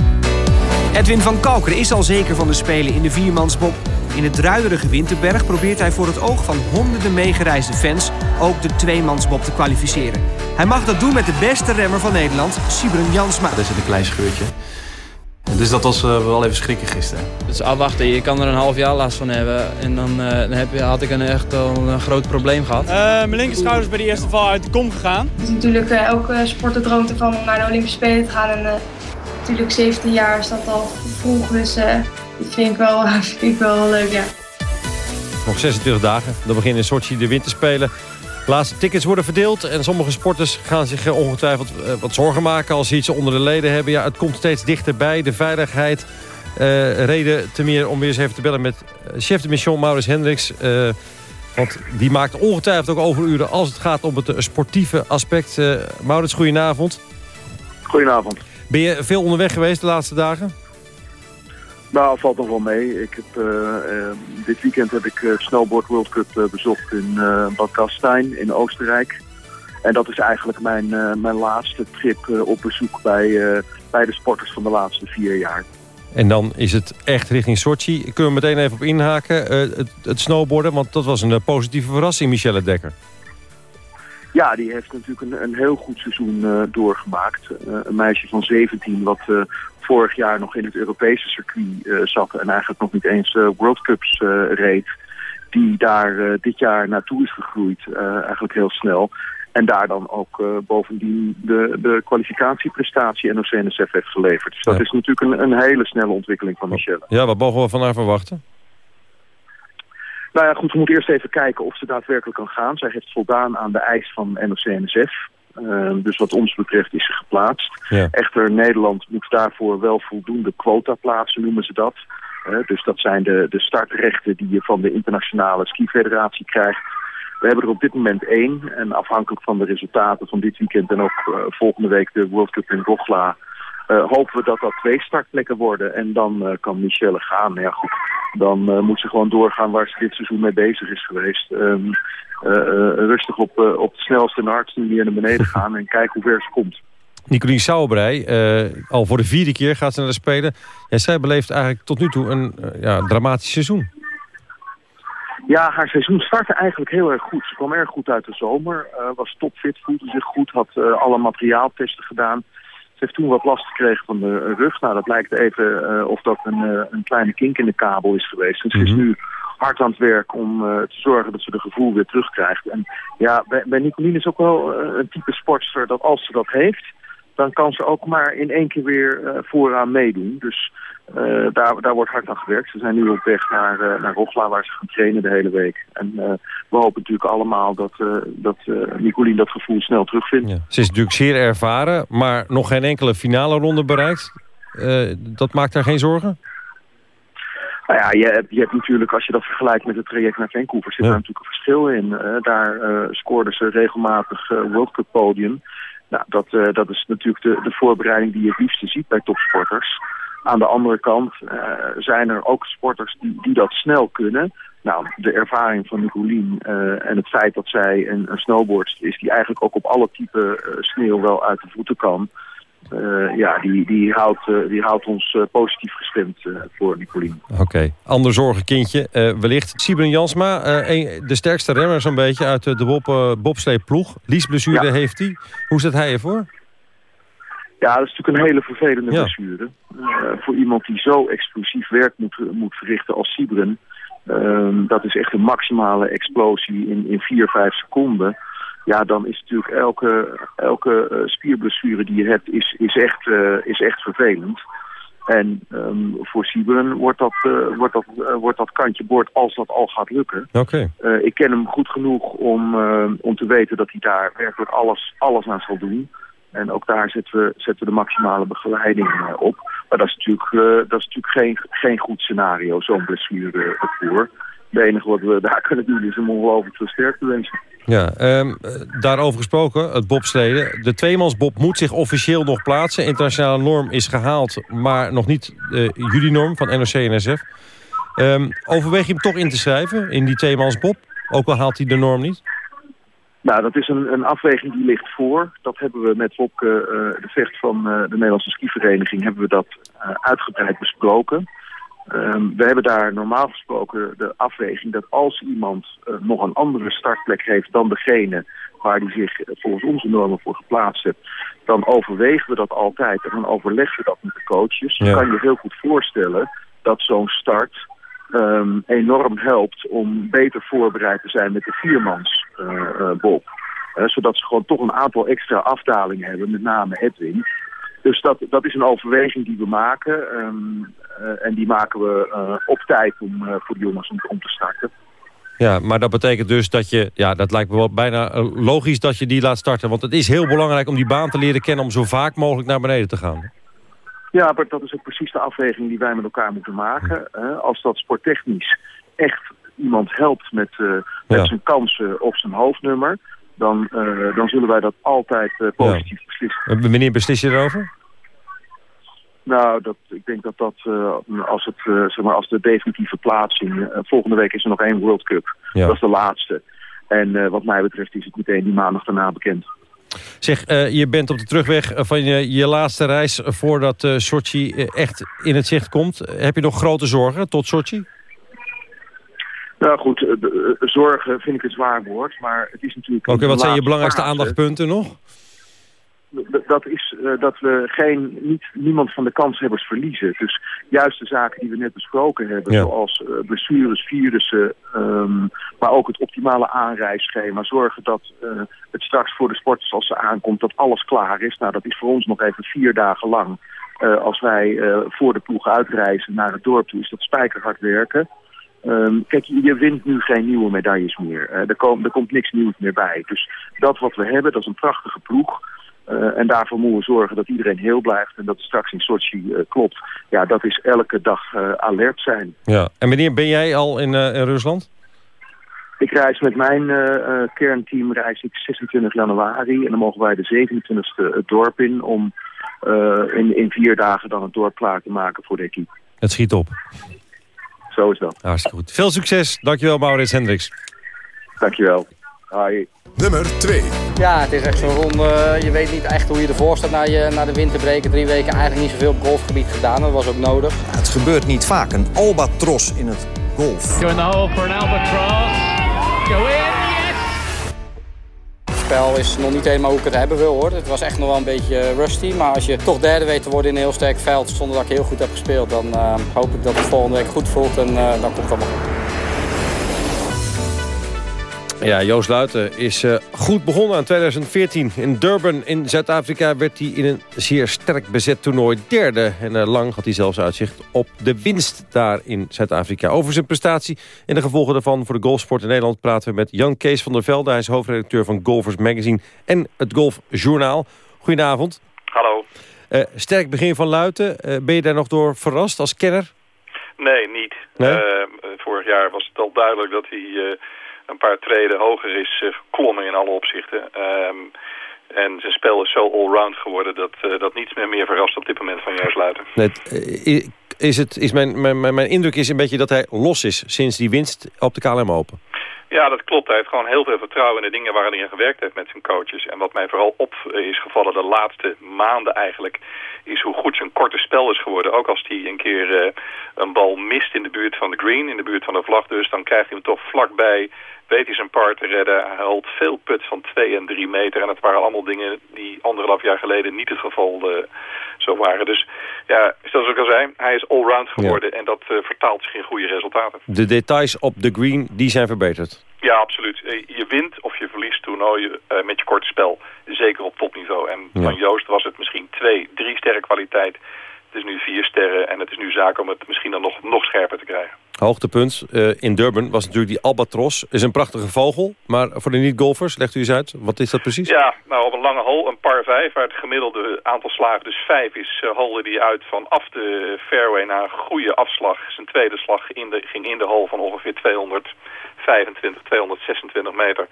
Edwin van Kalkeren is al zeker van de Spelen in de viermansbob. In het druiderige Winterberg probeert hij voor het oog van honderden meegereisde fans ook de tweemansbob te kwalificeren. Hij mag dat doen met de beste remmer van Nederland, Sibren Jansma. Er zit een klein scheurtje. Dus dat was eh, wel even schrikken gisteren. Dus afwachten, je kan er een half jaar last van hebben. En dan, eh, dan heb je, had ik een echt een groot probleem gehad. mijn linkerschouder is bij de eerste val uit de kom gegaan. Het is natuurlijk eh, elke sporter droomt ervan om naar de Olympische Spelen te gaan. En eh, natuurlijk 17 jaar is dat al vroeg. Dus eh dat vind ik, wel, (laughs) vind ik wel leuk, ja. Nog 26 dagen. Dan beginnen in Sochi de winterspelen. Laatste tickets worden verdeeld. En sommige sporters gaan zich ongetwijfeld eh, wat zorgen maken... als ze iets onder de leden hebben. Ja, het komt steeds dichterbij. De veiligheid. eh, reden te meer om weer eens even te bellen met eh, chef de mission Maurits Hendricks. want die maakt ongetwijfeld ook overuren als het gaat om het sportieve aspect. Eh Maurits, goedenavond. Goedenavond. Ben je veel onderweg geweest de laatste dagen? Nou, valt nog wel mee. Ik heb, eh, eh, dit weekend heb ik eh, Snowboard World Cup bezocht in eh Bad Gastein in Oostenrijk. En dat is eigenlijk mijn, mijn laatste trip op bezoek bij, bij de sporters van de laatste vier jaar. En dan is het echt richting Sochi. Kunnen we meteen even op inhaken. het, het snowboarden, want dat was een positieve verrassing, Michelle Dekker. Ja, die heeft natuurlijk een, een heel goed seizoen eh, doorgemaakt. Eh, een meisje van 17 wat eh, vorig jaar nog in het Europese circuit zat... en eigenlijk nog niet eens World Cups reed. Die daar dit jaar naartoe is gegroeid, eigenlijk heel snel. En daar dan ook bovendien de, de kwalificatieprestatie NOC-NSF heeft geleverd. Dus dat Ja. is natuurlijk een, een hele snelle ontwikkeling van Michelle. Ja, wat mogen we van haar verwachten? Nou ja, goed, we moeten eerst even kijken of ze daadwerkelijk kan gaan. Zij heeft voldaan aan de eis van NOC-NSF. Ehm, dus wat ons betreft is ze geplaatst. Ja. Echter, Nederland moet daarvoor wel voldoende quota plaatsen, noemen ze dat. Dus dat zijn de, de startrechten die je van de internationale skifederatie krijgt. We hebben er op dit moment één. En afhankelijk van de resultaten van dit weekend en ook eh, volgende week de World Cup in Rogla... eh, hopen we dat dat twee startplekken worden. En dan eh, kan Michelle gaan. Ja, goed, dan eh, moet ze gewoon doorgaan waar ze dit seizoen mee bezig is geweest. Ehm, eh, eh, rustig op, op de snelste en hardste manier naar beneden gaan en kijken hoe ver ze komt. Nicolien Sauerbrei, al voor de vierde keer gaat ze naar de Spelen. Ja, zij beleeft eigenlijk tot nu toe een ja, dramatisch seizoen. Ja, haar seizoen startte eigenlijk heel erg goed. Ze kwam erg goed uit de zomer, was topfit, voelde zich goed, had alle materiaaltesten gedaan. Heeft toen wat last gekregen van de rug. Nou, dat lijkt even eh, of dat een, eh, een kleine kink in de kabel is geweest. En ze is nu hard aan het werk om eh, te zorgen dat ze de gevoel weer terugkrijgt. En ja, bij, bij Nicoline is ook wel een type sportster dat als ze dat heeft, dan kan ze ook maar in één keer weer eh, vooraan meedoen. Dus eh, daar, daar wordt hard aan gewerkt. Ze zijn nu op weg naar, eh, naar Rochla, waar ze gaan trainen de hele week. En we hopen natuurlijk allemaal dat, dat Nicoline dat gevoel snel terugvindt. Ze is natuurlijk zeer ervaren, maar nog geen enkele finale ronde bereikt. Dat maakt haar geen zorgen? Nou ja, je hebt, je hebt natuurlijk, als je dat vergelijkt met het traject naar Vancouver, zit daar natuurlijk een verschil in. Daar scoorden ze regelmatig World Cup podium. Nou, dat, eh, dat is natuurlijk de, de voorbereiding die je het liefste ziet bij topsporters. Aan de andere kant eh, zijn er ook sporters die, die dat snel kunnen. Nou, de ervaring van Nicolien eh, en het feit dat zij een, een snowboardster is... die eigenlijk ook op alle typen eh, sneeuw wel uit de voeten kan... eh, ja, die, die, houdt, eh, die houdt ons eh, positief gestemd voor Nicolien. Oké, ander zorgenkindje wellicht. Sibren Jansma, een- de sterkste remmer zo'n beetje uit de bob, bobsleeploeg. Liesblessure heeft hij. Hoe zit hij ervoor? Ja, dat is natuurlijk een hele vervelende Ja. blessure. Voor iemand die zo explosief werk moet, moet verrichten als Sibren. Ehm, dat is echt een maximale explosie in, in 4, 5 seconden. Ja, dan is natuurlijk elke, elke eh, spierblessure die je hebt, is, is, echt, eh, is echt vervelend. En ehm, voor Sibren wordt dat, eh, wordt, dat, wordt dat kantje boord als dat al gaat lukken. Oké. Ik ken hem goed genoeg om, om te weten dat hij daar werkelijk alles, alles aan zal doen. En ook daar zetten we, zetten we de maximale begeleiding op. Maar dat is natuurlijk, dat is natuurlijk geen, geen goed scenario, zo'n blessure eh, voor. Het enige wat we daar (laughs) kunnen doen is hem ongelooflijk veel sterkte wensen. Ja, ehm, eh, daarover gesproken, het bobsleden. De tweemansbob moet zich officieel nog plaatsen. Internationale norm is gehaald, maar nog niet de jury-norm van NOC en NSF. Ehm, overweeg je hem toch in te schrijven, in die tweemansbob? Ook al haalt hij de norm niet? Nou, dat is een, een afweging die ligt voor. Dat hebben we met Wopke, eh, de vecht van eh, de Nederlandse skivereniging, hebben we dat eh, uitgebreid besproken. Ehm, we hebben daar normaal gesproken de afweging dat als iemand eh, nog een andere startplek heeft dan degene waar die zich volgens onze normen voor geplaatst heeft, dan overwegen we dat altijd en dan overleggen we dat met de coaches. Ja. Je kan je heel goed voorstellen dat zo'n start ehm, enorm helpt om beter voorbereid te zijn met de viermans eh. Eh, zodat ze gewoon toch een aantal extra afdalingen hebben, met name Edwin. Dus dat, dat is een overweging die we maken. ehm, eh, en die maken we eh, op tijd om, eh, voor de jongens om, om te starten. Ja, maar dat betekent dus dat je... Ja, dat lijkt me wel bijna logisch dat je die laat starten. Want het is heel belangrijk om die baan te leren kennen... om zo vaak mogelijk naar beneden te gaan. Ja, maar dat is ook precies de afweging die wij met elkaar moeten maken. Als dat sporttechnisch echt iemand helpt met, met Ja. zijn kansen op zijn hoofdnummer... Dan, eh, dan zullen wij dat altijd eh, positief beslissen. Wanneer beslis je erover? Nou, dat, ik denk dat dat eh, als, het, zeg maar, als de definitieve plaatsing... volgende week is er nog één World Cup. Ja. Dat is de laatste. En wat mij betreft is het meteen die maandag daarna bekend. Zeg, je bent op de terugweg van je, je laatste reis... voordat Sochi echt in het zicht komt. Heb je nog grote zorgen tot Sochi? Nou goed, eh, eh, zorgen vind ik een zwaar woord, maar het is natuurlijk... Oké, wat zijn je belangrijkste fase. aandachtspunten nog? Dat is eh, dat we geen, niet, niemand van de kanshebbers verliezen. Dus juist de zaken die we net besproken hebben, Ja. zoals eh, blessures, virussen, ehm, maar ook het optimale aanreisschema. Zorgen dat het straks voor de sporters als ze aankomt, dat alles klaar is. Nou, dat is voor ons nog even vier dagen lang. Als wij voor de ploeg uitreizen naar het dorp toe, is dat spijkerhard werken. Ehm, kijk, je, wint nu geen nieuwe medailles meer. Eh, er, kom- er komt niks nieuws meer bij. Dus dat wat we hebben, dat is een prachtige ploeg. Eh, en daarvoor moeten we zorgen dat iedereen heel blijft en dat het straks in Sochi eh, klopt. Ja, dat is elke dag alert zijn. Ja. En wanneer ben jij al in, in Rusland? Ik reis met mijn kernteam reis ik 26 januari en dan mogen wij de 27e het dorp in om in, in vier dagen dan het dorp klaar te maken voor de equipe. Het schiet op. Zo is dat. Hartstikke goed. Veel succes. Dankjewel, Maurits Hendricks. Dankjewel. Hi. Nummer 2. Ja, het is echt zo'n ronde. Je weet niet echt hoe je ervoor staat na, je, na de winterbreken. Drie weken eigenlijk niet zoveel op golfgebied gedaan. Dat was ook nodig. Het gebeurt niet vaak. Een albatros in het golf. Go in the hole for an albatross. Go in, spel is nog niet helemaal hoe ik het hebben wil hoor. Het was echt nog wel een beetje rusty. Maar als je toch derde weet te worden in een heel sterk veld... zonder dat ik heel goed heb gespeeld... dan uh, hoop ik dat het volgende week goed voelt en uh, dan komt het allemaal. Ja, Joost Luiten is uh, goed begonnen aan 2014. In Durban in Zuid-Afrika werd hij in een zeer sterk bezet toernooi derde. En uh, lang had hij zelfs uitzicht op de winst daar in Zuid-Afrika. Over zijn prestatie en de gevolgen daarvan voor de golfsport in Nederland... praten we met Jan Kees van der Velde. Hij is hoofdredacteur van Golfers Magazine en het Golfjournaal. Goedenavond. Hallo. Uh, sterk begin van Luiten. ben je daar nog door verrast als kenner? Nee, niet. Nee? vorig jaar was het al duidelijk dat hij een paar treden hoger is uh, geklommen in alle opzichten. Um, en zijn spel is zo allround geworden dat, uh, dat niets meer meer verrast op dit moment van Joost Luiten. Nee, is het, is mijn, mijn, mijn indruk is een beetje dat hij los is sinds die winst op de KLM Open. Ja, dat klopt. Hij heeft gewoon heel veel vertrouwen in de dingen waar hij in gewerkt heeft met zijn coaches. En wat mij vooral op is gevallen de laatste maanden eigenlijk, is hoe goed zijn korte spel is geworden. Ook als hij een keer uh, een bal mist in de buurt van de green, in de buurt van de vlag dus, dan krijgt hij hem toch vlakbij weet hij zijn par te redden. Hij haalt veel puts van 2 en 3 meter. En het waren allemaal dingen die anderhalf jaar geleden niet het geval uh, zo waren. Dus ja, zoals ik al zei, hij is allround geworden. Ja. En dat uh, vertaalt zich in goede resultaten. De details op de green, die zijn verbeterd. Ja, absoluut. Je wint of je verliest toernooien uh, met je korte spel. Zeker op topniveau. En ja. van Joost was het misschien twee, drie sterren kwaliteit. Het is nu vier sterren en het is nu zaak om het misschien dan nog, nog scherper te krijgen. Hoogtepunt uh, in Durban was natuurlijk die albatros. is een prachtige vogel, maar voor de niet-golfers, legt u eens uit. Wat is dat precies? Ja, nou op een lange hole, een par 5, waar het gemiddelde aantal slagen dus 5 is, uh, holde die uit vanaf de fairway naar een goede afslag. Zijn tweede slag in de, ging in de hole van ongeveer 225, 226 meter.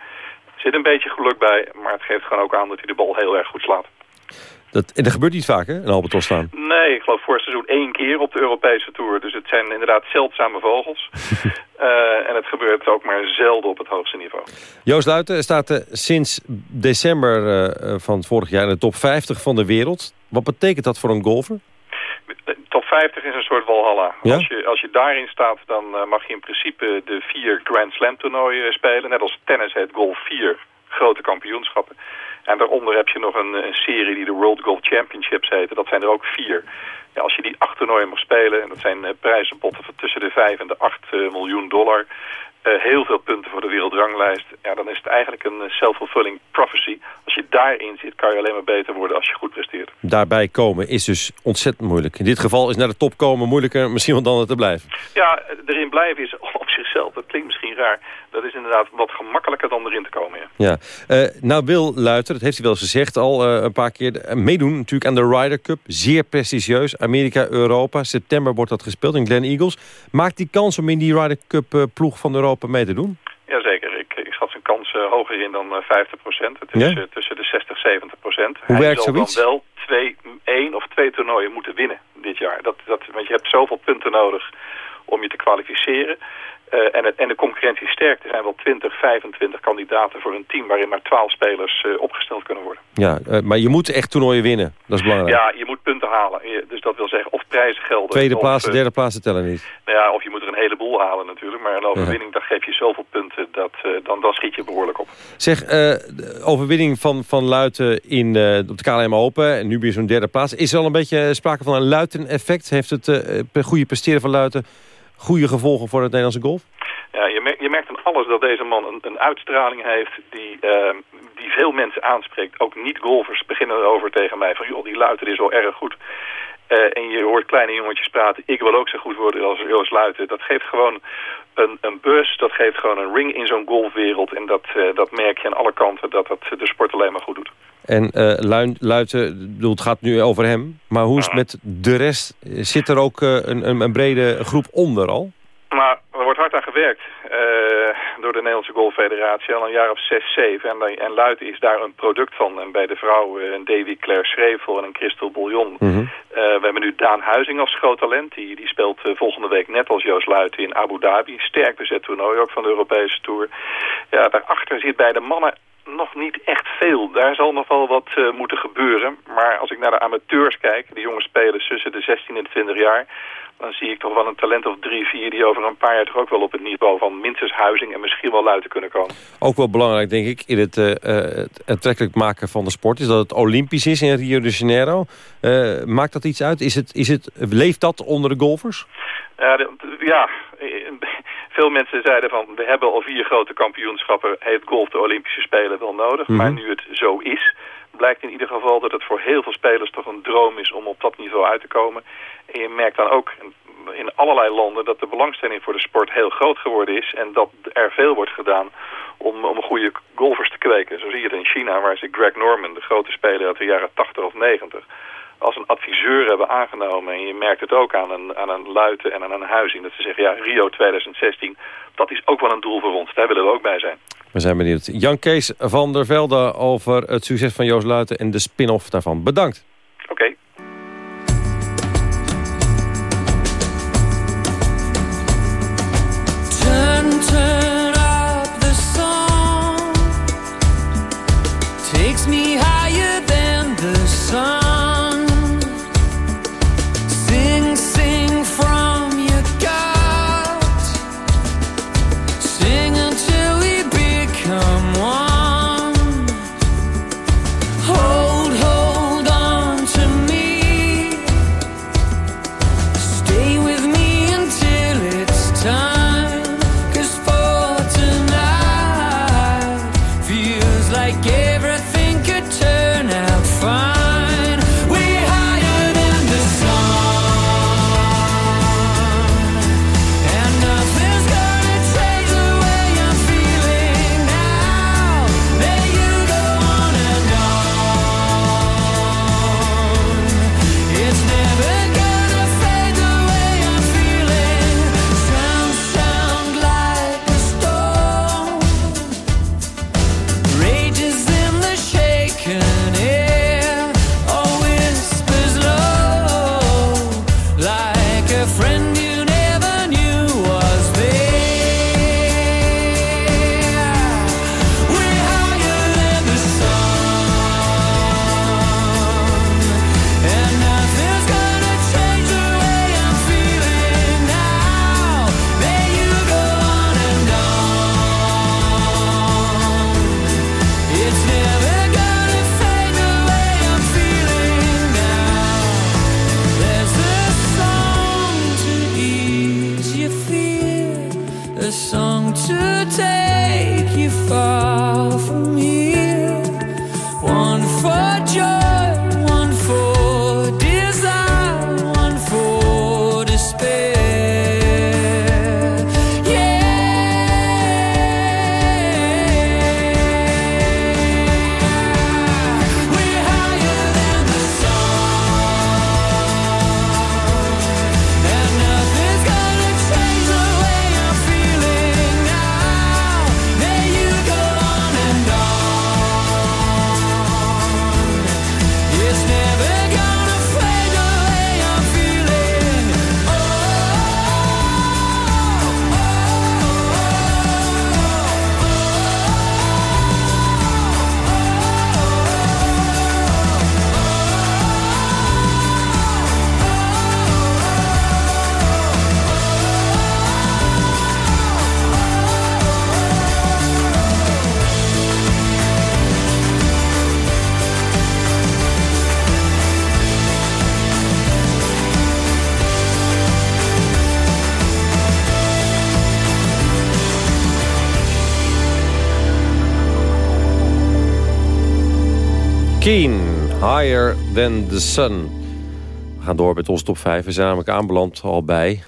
Er zit een beetje geluk bij, maar het geeft gewoon ook aan dat hij de bal heel erg goed slaat. Dat, en dat gebeurt niet vaak, hè, een albatros staan? Nee, ik geloof voor het seizoen één keer op de Europese Tour. Dus het zijn inderdaad zeldzame vogels. uh, (laughs) en het gebeurt ook maar zelden op het hoogste niveau. Joost Luiten staat uh, sinds december uh, van vorig jaar in de top 50 van de wereld. Wat betekent dat voor een golfer? Top 50 is een soort walhalla. Ja? Als, je, als je daarin staat, dan mag je in principe de vier Grand Slam toernooien spelen. Net als tennis het golf vier grote kampioenschappen. En daaronder heb je nog een, een, serie die de World Golf Championships heet. Dat zijn er ook vier. Ja, als je die acht toernooien mag spelen, en dat zijn uh, prijzenpotten van tussen de 5 en de 8 uh, miljoen dollar... Uh, heel veel punten voor de wereldranglijst. Ja, dan is het eigenlijk een self-fulfilling prophecy. Als je daarin zit, kan je alleen maar beter worden als je goed presteert. Daarbij komen is dus ontzettend moeilijk. In dit geval is naar de top komen moeilijker misschien wel dan er te blijven. Ja, erin blijven is op zichzelf, dat klinkt misschien raar... dat is inderdaad wat gemakkelijker dan erin te komen. Ja, ja. Uh, nou wil Luiter, dat heeft hij wel eens gezegd al uh, een paar keer... Uh, meedoen natuurlijk aan de Ryder Cup. Zeer prestigieus. Amerika, Europa. September wordt dat gespeeld in Glen Eagles. Maakt die kans om in die Ryder Cup ploeg van Europa mee te doen? Jazeker. Ik, ik schat zijn kans hoger in dan 50 procent. Het is ja? tussen de 60 70 procent. Hoe Hij werkt zal zoiets? dan wel twee, één of twee toernooien moeten winnen dit jaar. Dat, dat, want je hebt zoveel punten nodig om je te kwalificeren. Uh, en, het, en de concurrentie sterkt. Er zijn wel 20, 25 kandidaten voor een team... waarin maar 12 spelers uh, opgesteld kunnen worden. Ja, uh, maar je moet echt toernooien winnen. Dat is belangrijk. Ja, je moet punten halen. Dus dat wil zeggen of prijzen gelden. Tweede of, plaatsen, derde plaatsen tellen niet. Nou ja, of je moet er een heleboel halen natuurlijk. Maar een overwinning, dan geef je zoveel punten... Dat, dan, dan schiet je behoorlijk op. Zeg, de overwinning van, van Luiten in, op de KLM Open... en nu weer zo'n derde plaats... is er al een beetje sprake van een Luiten-effect? Heeft het goede presteren van Luiten goede gevolgen voor het Nederlandse golf? Ja, je, merkt, je merkt aan alles dat deze man een, een uitstraling heeft die, uh, die veel mensen aanspreekt. Ook niet-golfers beginnen erover tegen mij van, joh, die Luiten is wel erg goed. Uh, en je hoort kleine jongetjes praten, ik wil ook zo goed worden als Joost Luiten. Dat geeft gewoon een, een bus, dat geeft gewoon een ring in zo'n golfwereld. En dat, uh, dat merk je aan alle kanten, dat dat de sport alleen maar goed doet. En uh, Luiten, het gaat nu over hem, maar hoe is het met de rest? Zit er ook een, een, een brede groep onder al? Maar er wordt hard aan gewerkt. Uh, door de Nederlandse Golffederatie al een jaar of zes, zeven. En, en Luiten is daar een product van. En bij de vrouwen een Davy Claire Schrevel en een Christel Bouillon. Mhm. we hebben nu Daan Huizing als groot talent. Die, die speelt volgende week net als Joost Luiten in Abu Dhabi. Sterk bezet toernooi ook van de Europese Tour. Ja, daarachter zit bij de mannen nog niet echt veel. Daar zal nog wel wat uh, moeten gebeuren. Maar als ik naar de amateurs kijk, de jonge spelers tussen de 16 en 20 jaar... dan zie ik toch wel een talent of drie, vier... die over een paar jaar toch ook wel op het niveau van minstens Huizing... en misschien wel Luiten kunnen komen. Ook wel belangrijk, denk ik, in het, uh, het aantrekkelijk maken van de sport... is dat het olympisch is in Rio de Janeiro. Uh, maakt dat iets uit? Is het, is het, leeft dat onder de golfers? De, ja (laughs) veel mensen zeiden van, we hebben al vier grote kampioenschappen, heeft golf de Olympische Spelen wel nodig. Mhm. Maar nu het zo is, blijkt in ieder geval dat het voor heel veel spelers toch een droom is om op dat niveau uit te komen. En je merkt dan ook in allerlei landen dat de belangstelling voor de sport heel groot geworden is. En dat er veel wordt gedaan om, om goede golfers te kweken. Zo zie je het in China, waar ze Greg Norman, de grote speler uit de jaren 80 of 90 als een adviseur hebben aangenomen. En je merkt het ook aan een, aan een luiten en aan een huizing. Dat ze zeggen, ja, Rio 2016, dat is ook wel een doel voor ons. Daar willen we ook bij zijn. We zijn benieuwd. Jan Kees van der Velde over het succes van Joost Luiten en de spin-off daarvan. Bedankt. Keen, Higher Than The Sun. We gaan door met onze top 5. We zijn namelijk aanbeland al bij...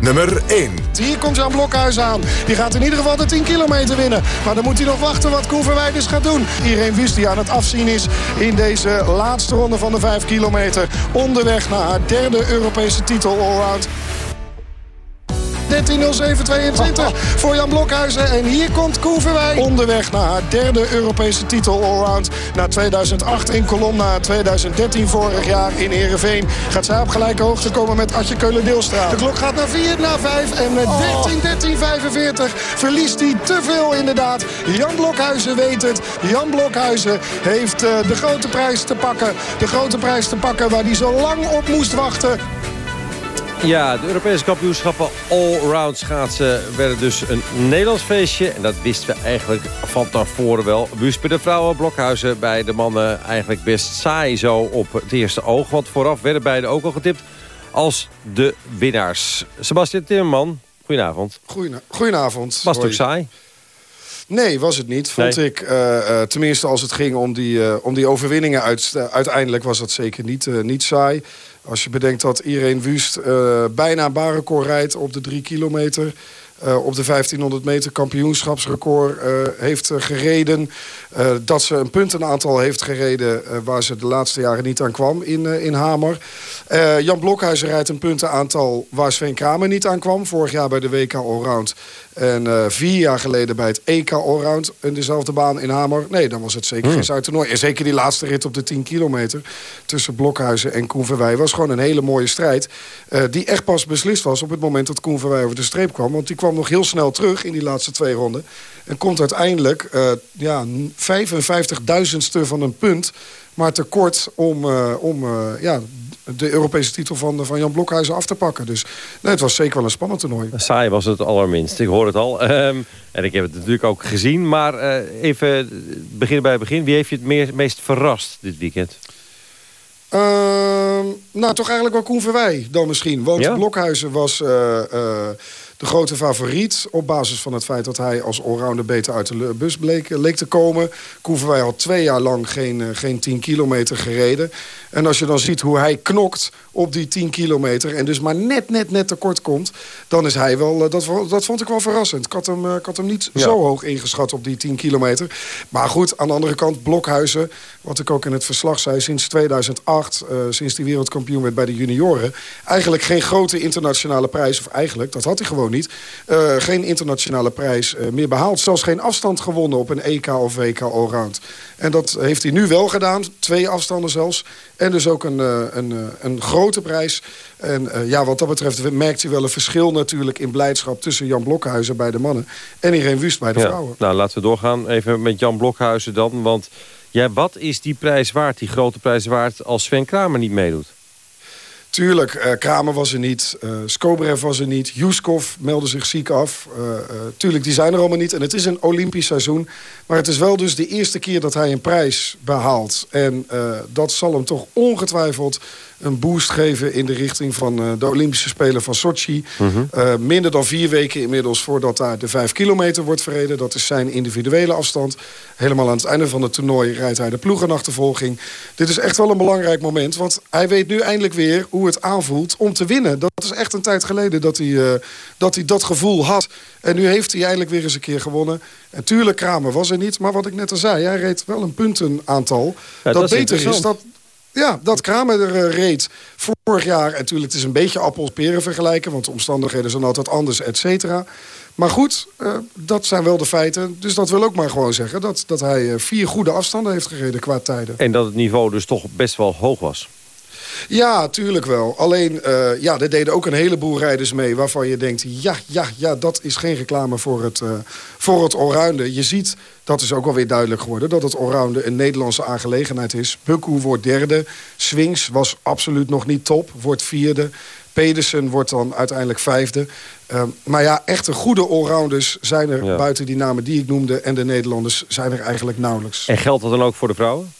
Nummer 1. Hier komt Jan Blokhuis aan. Die gaat in ieder geval de 10 kilometer winnen. Maar dan moet hij nog wachten wat Koen Verwijders gaat doen. Irene Wust die aan het afzien is in deze laatste ronde van de 5 kilometer. Onderweg naar haar derde Europese titel allround. 13.07.22 voor Jan Blokhuizen. En hier komt Koen Verwij onderweg naar haar derde Europese titel allround. Na 2008 in Colonna, 2013 vorig jaar in Heerenveen. Gaat zij op gelijke hoogte komen met Atje Keulen-Deelstra. De klok gaat naar 4, naar 5 en met 13, 13, 45 verliest hij te veel inderdaad. Jan Blokhuizen weet het. Jan Blokhuizen heeft uh, de grote prijs te pakken. De grote prijs te pakken waar hij zo lang op moest wachten. Ja, de Europese kampioenschappen allround schaatsen werden dus een Nederlands feestje. En dat wisten we eigenlijk van tevoren wel. Buus bij de vrouwen, Blokhuizen bij de mannen eigenlijk best saai zo op het eerste oog. Want vooraf werden beide ook al getipt als de winnaars. Sebastian Timmerman, goedenavond. Goedenavond. goedenavond. Was het ook saai? Nee, was het niet, vond ik. Uh, uh, tenminste, als het ging om die, uh, om die overwinningen. Uit, uiteindelijk was dat zeker niet, niet saai. Als je bedenkt dat Irene Wust bijna een rijdt op de drie kilometer... Uh, op de 1500 meter kampioenschapsrecord uh, heeft gereden. dat ze een puntenaantal heeft gereden waar ze de laatste jaren niet aan kwam in, in Hamer. Jan Blokhuizen rijdt een puntenaantal waar Sven Kramer niet aan kwam. Vorig jaar bij de WK Allround. En vier jaar geleden bij het EK Allround in dezelfde baan in Hamer. Nee, dan was het zeker geen zuid toernooi. En zeker die laatste rit op de 10 kilometer tussen Blokhuizen en Koen Verwij... was gewoon een hele mooie strijd. die echt pas beslist was op het moment dat Koen Verwij over de streep kwam. Want die kwam nog heel snel terug in die laatste twee ronden. En komt uiteindelijk uh, ja, 55.000ste van een punt. Maar tekort om, uh, om uh, ja, de Europese titel van, van Jan Blokhuizen af te pakken. Dus nee, het was zeker wel een spannend toernooi. Saai was het allerminst, ik hoor het al. Um, en ik heb het natuurlijk ook gezien. Maar even beginnen bij het begin. Wie heeft je het meer, meest verrast dit weekend? Uh, nou, toch eigenlijk wel Koen Verwij dan misschien. Want ja? Blokhuizen was de grote favoriet. Op basis van het feit dat hij als allrounder beter uit de bus bleek, leek te komen. Koeverwij had twee jaar lang geen, geen 10 kilometer gereden. En als je dan ziet hoe hij knokt op die 10 kilometer... en dus maar net, net, net tekort komt... dan is hij wel... Dat, dat vond ik wel verrassend. Ik had hem, ik had hem niet ja. zo hoog ingeschat op die 10 kilometer. Maar goed, aan de andere kant Blokhuizen... wat ik ook in het verslag zei, sinds 2008... Uh, sinds hij wereldkampioen werd bij de junioren... eigenlijk geen grote internationale prijs... of eigenlijk, dat had hij gewoon niet... Uh, geen internationale prijs uh, meer behaald. Zelfs geen afstand gewonnen op een EK of WK allround. En dat heeft hij nu wel gedaan. Twee afstanden zelfs. En dus ook een, een, een grote prijs. En uh, ja, wat dat betreft merkt hij wel een verschil natuurlijk in blijdschap... tussen Jan Blokhuizen bij de mannen en Irene Wust bij de ja. vrouwen. Nou, laten we doorgaan. Even met Jan Blokhuizen dan. Want ja, wat is die prijs waard, die grote prijs waard... als Sven Kramer niet meedoet? Tuurlijk, uh, Kramer was er niet, uh, Skobrev was er niet, Juskov meldde zich ziek af. Uh, tuurlijk, die zijn er allemaal niet en het is een Olympisch seizoen. Maar het is wel dus de eerste keer dat hij een prijs behaalt. En dat zal hem toch ongetwijfeld een boost geven in de richting van uh, de Olympische Spelen van Sochi. Mm -hmm. uh, minder dan vier weken inmiddels voordat daar de vijf kilometer wordt verreden. Dat is zijn individuele afstand. Helemaal aan het einde van het toernooi rijdt hij de ploegenachtervolging. Dit is echt wel een belangrijk moment. Want hij weet nu eindelijk weer hoe het aanvoelt om te winnen. Dat is echt een tijd geleden dat hij, uh, dat, hij dat gevoel had. En nu heeft hij eindelijk weer eens een keer gewonnen. En tuurlijk, Kramer was er niet. Maar wat ik net al zei, hij reed wel een puntenaantal. Ja, dat, dat is beter is. Dat, ja, dat Kramer er uh, reed vorig jaar. En natuurlijk, het is een beetje appels peren vergelijken. Want de omstandigheden zijn altijd anders, et cetera. Maar goed, uh, dat zijn wel de feiten. Dus dat wil ook maar gewoon zeggen dat, dat hij uh, vier goede afstanden heeft gereden qua tijden. En dat het niveau dus toch best wel hoog was. Ja, tuurlijk wel. Alleen, uh, ja, er deden ook een heleboel rijders mee... waarvan je denkt, ja, ja, ja, dat is geen reclame voor het, uh, voor het allrounden. Je ziet, dat is ook alweer duidelijk geworden... dat het allrounden een Nederlandse aangelegenheid is. Bukku wordt derde. Swings was absoluut nog niet top, wordt vierde. Pedersen wordt dan uiteindelijk vijfde. Uh, maar ja, echte goede allrounders zijn er ja. buiten die namen die ik noemde... en de Nederlanders zijn er eigenlijk nauwelijks. En geldt dat dan ook voor de vrouwen?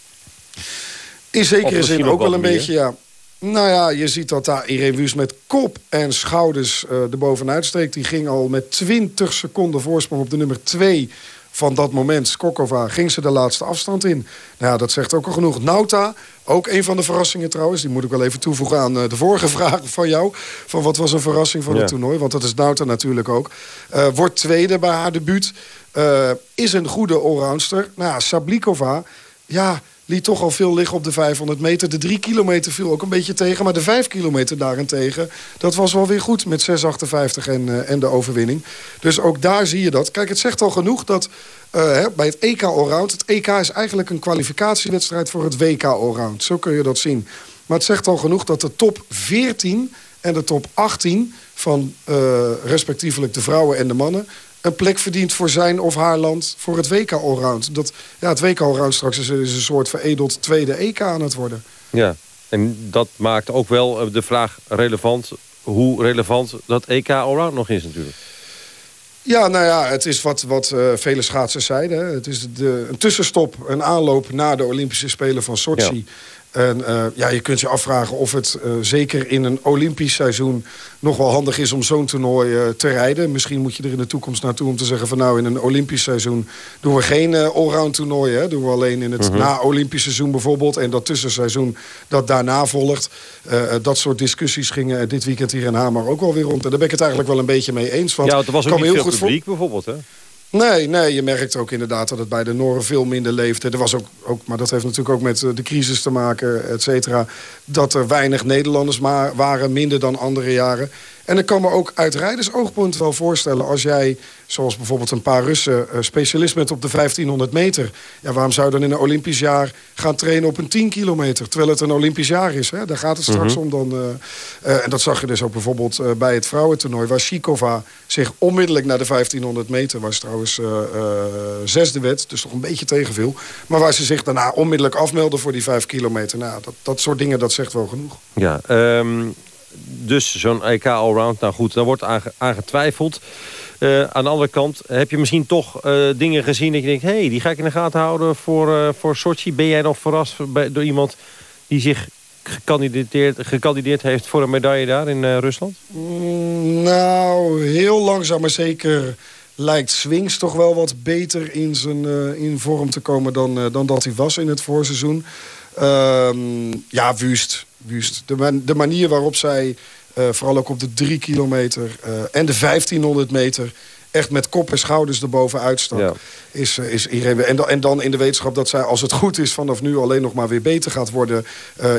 In zekere zin ook, wel een beetje, ja. Nou ja, je ziet dat daar Irene Wust met kop en schouders uh, er bovenuit steekt. Die ging al met 20 seconden voorsprong op de nummer 2 van dat moment. Skokova ging ze de laatste afstand in. Nou ja, dat zegt ook al genoeg. Nauta, ook een van de verrassingen trouwens. Die moet ik wel even toevoegen aan uh, de vorige (laughs) vraag van jou. Van wat was een verrassing van ja. het toernooi. Want dat is Nauta natuurlijk ook. Uh, wordt tweede bij haar debuut. Uh, is een goede allroundster. Nou ja, Sablikova... Ja, liet toch al veel liggen op de 500 meter. De 3 kilometer viel ook een beetje tegen. Maar de 5 kilometer daarentegen, dat was wel weer goed met 6,58 en, uh, en de overwinning. Dus ook daar zie je dat. Kijk, het zegt al genoeg dat hè, bij het EK Allround... het EK is eigenlijk een kwalificatiewedstrijd voor het WK Allround. Zo kun je dat zien. Maar het zegt al genoeg dat de top 14 en de top 18 van uh, respectievelijk de vrouwen en de mannen een plek verdient voor zijn of haar land voor het WK Allround. Dat, ja, het WK Allround straks is, is een soort veredeld tweede EK aan het worden. Ja, en dat maakt ook wel de vraag relevant... hoe relevant dat EK Allround nog is natuurlijk. Ja, nou ja, het is wat, wat uh, vele schaatsers zeiden. Hè. Het is de, een tussenstop, een aanloop naar de Olympische Spelen van Sochi. Ja. En uh, ja, je kunt je afvragen of het uh, zeker in een Olympisch seizoen... nog wel handig is om zo'n toernooi uh, te rijden. Misschien moet je er in de toekomst naartoe om te zeggen... van nou, in een Olympisch seizoen doen we geen allround toernooi. Hè? Doen we alleen in het -hmm. na-Olympisch seizoen bijvoorbeeld. En dat tussenseizoen dat daarna volgt. dat soort discussies gingen dit weekend hier in Hamer ook alweer rond. En daar ben ik het eigenlijk wel een beetje mee eens. Want ja, er was ook niet heel veel publiek bijvoorbeeld, hè? Nee, nee, je merkt ook inderdaad dat het bij de Noren veel minder leefde. Er was ook, ook, maar dat heeft natuurlijk ook met de crisis te maken, et cetera... dat er weinig Nederlanders waren, minder dan andere jaren. En ik kan me ook uit rijdersoogpunt wel voorstellen... als jij, zoals bijvoorbeeld een paar Russen, uh, specialist bent op de 1500 meter... ja, waarom zou je dan in een Olympisch jaar gaan trainen op een 10 kilometer... terwijl het een Olympisch jaar is, hè? daar gaat het straks mm -hmm. om. Dan, uh, uh, en dat zag je dus ook bijvoorbeeld bij het vrouwentoernooi... waar Shikova zich onmiddellijk naar de 1500 meter... ze trouwens zesde werd, dus toch een beetje tegenviel... maar waar ze zich daarna onmiddellijk afmelden voor die 5 kilometer. Nou, dat, dat soort dingen, dat zegt wel genoeg. Ja, um dus zo'n EK Allround, nou goed, daar wordt aan, aan getwijfeld. Uh, aan de andere kant heb je misschien toch uh, dingen gezien dat je denkt... hé, hey, die ga ik in de gaten houden voor, uh, voor Sochi. Ben jij nog verrast door iemand die zich gekandideerd, gekandideerd heeft... voor een medaille daar in Rusland? Mm, nou, heel langzaam maar zeker lijkt Swings toch wel wat beter in zijn in vorm te komen... Dan, dan dat hij was in het voorseizoen. Um, ja, Wust. De, man, de manier waarop zij, uh, vooral ook op de drie kilometer uh, en de 1500 meter... echt met kop en schouders erboven uitstak. Ja. Is, uh, is iedereen, en, dan, en dan in de wetenschap dat zij, als het goed is... vanaf nu alleen nog maar weer beter gaat worden...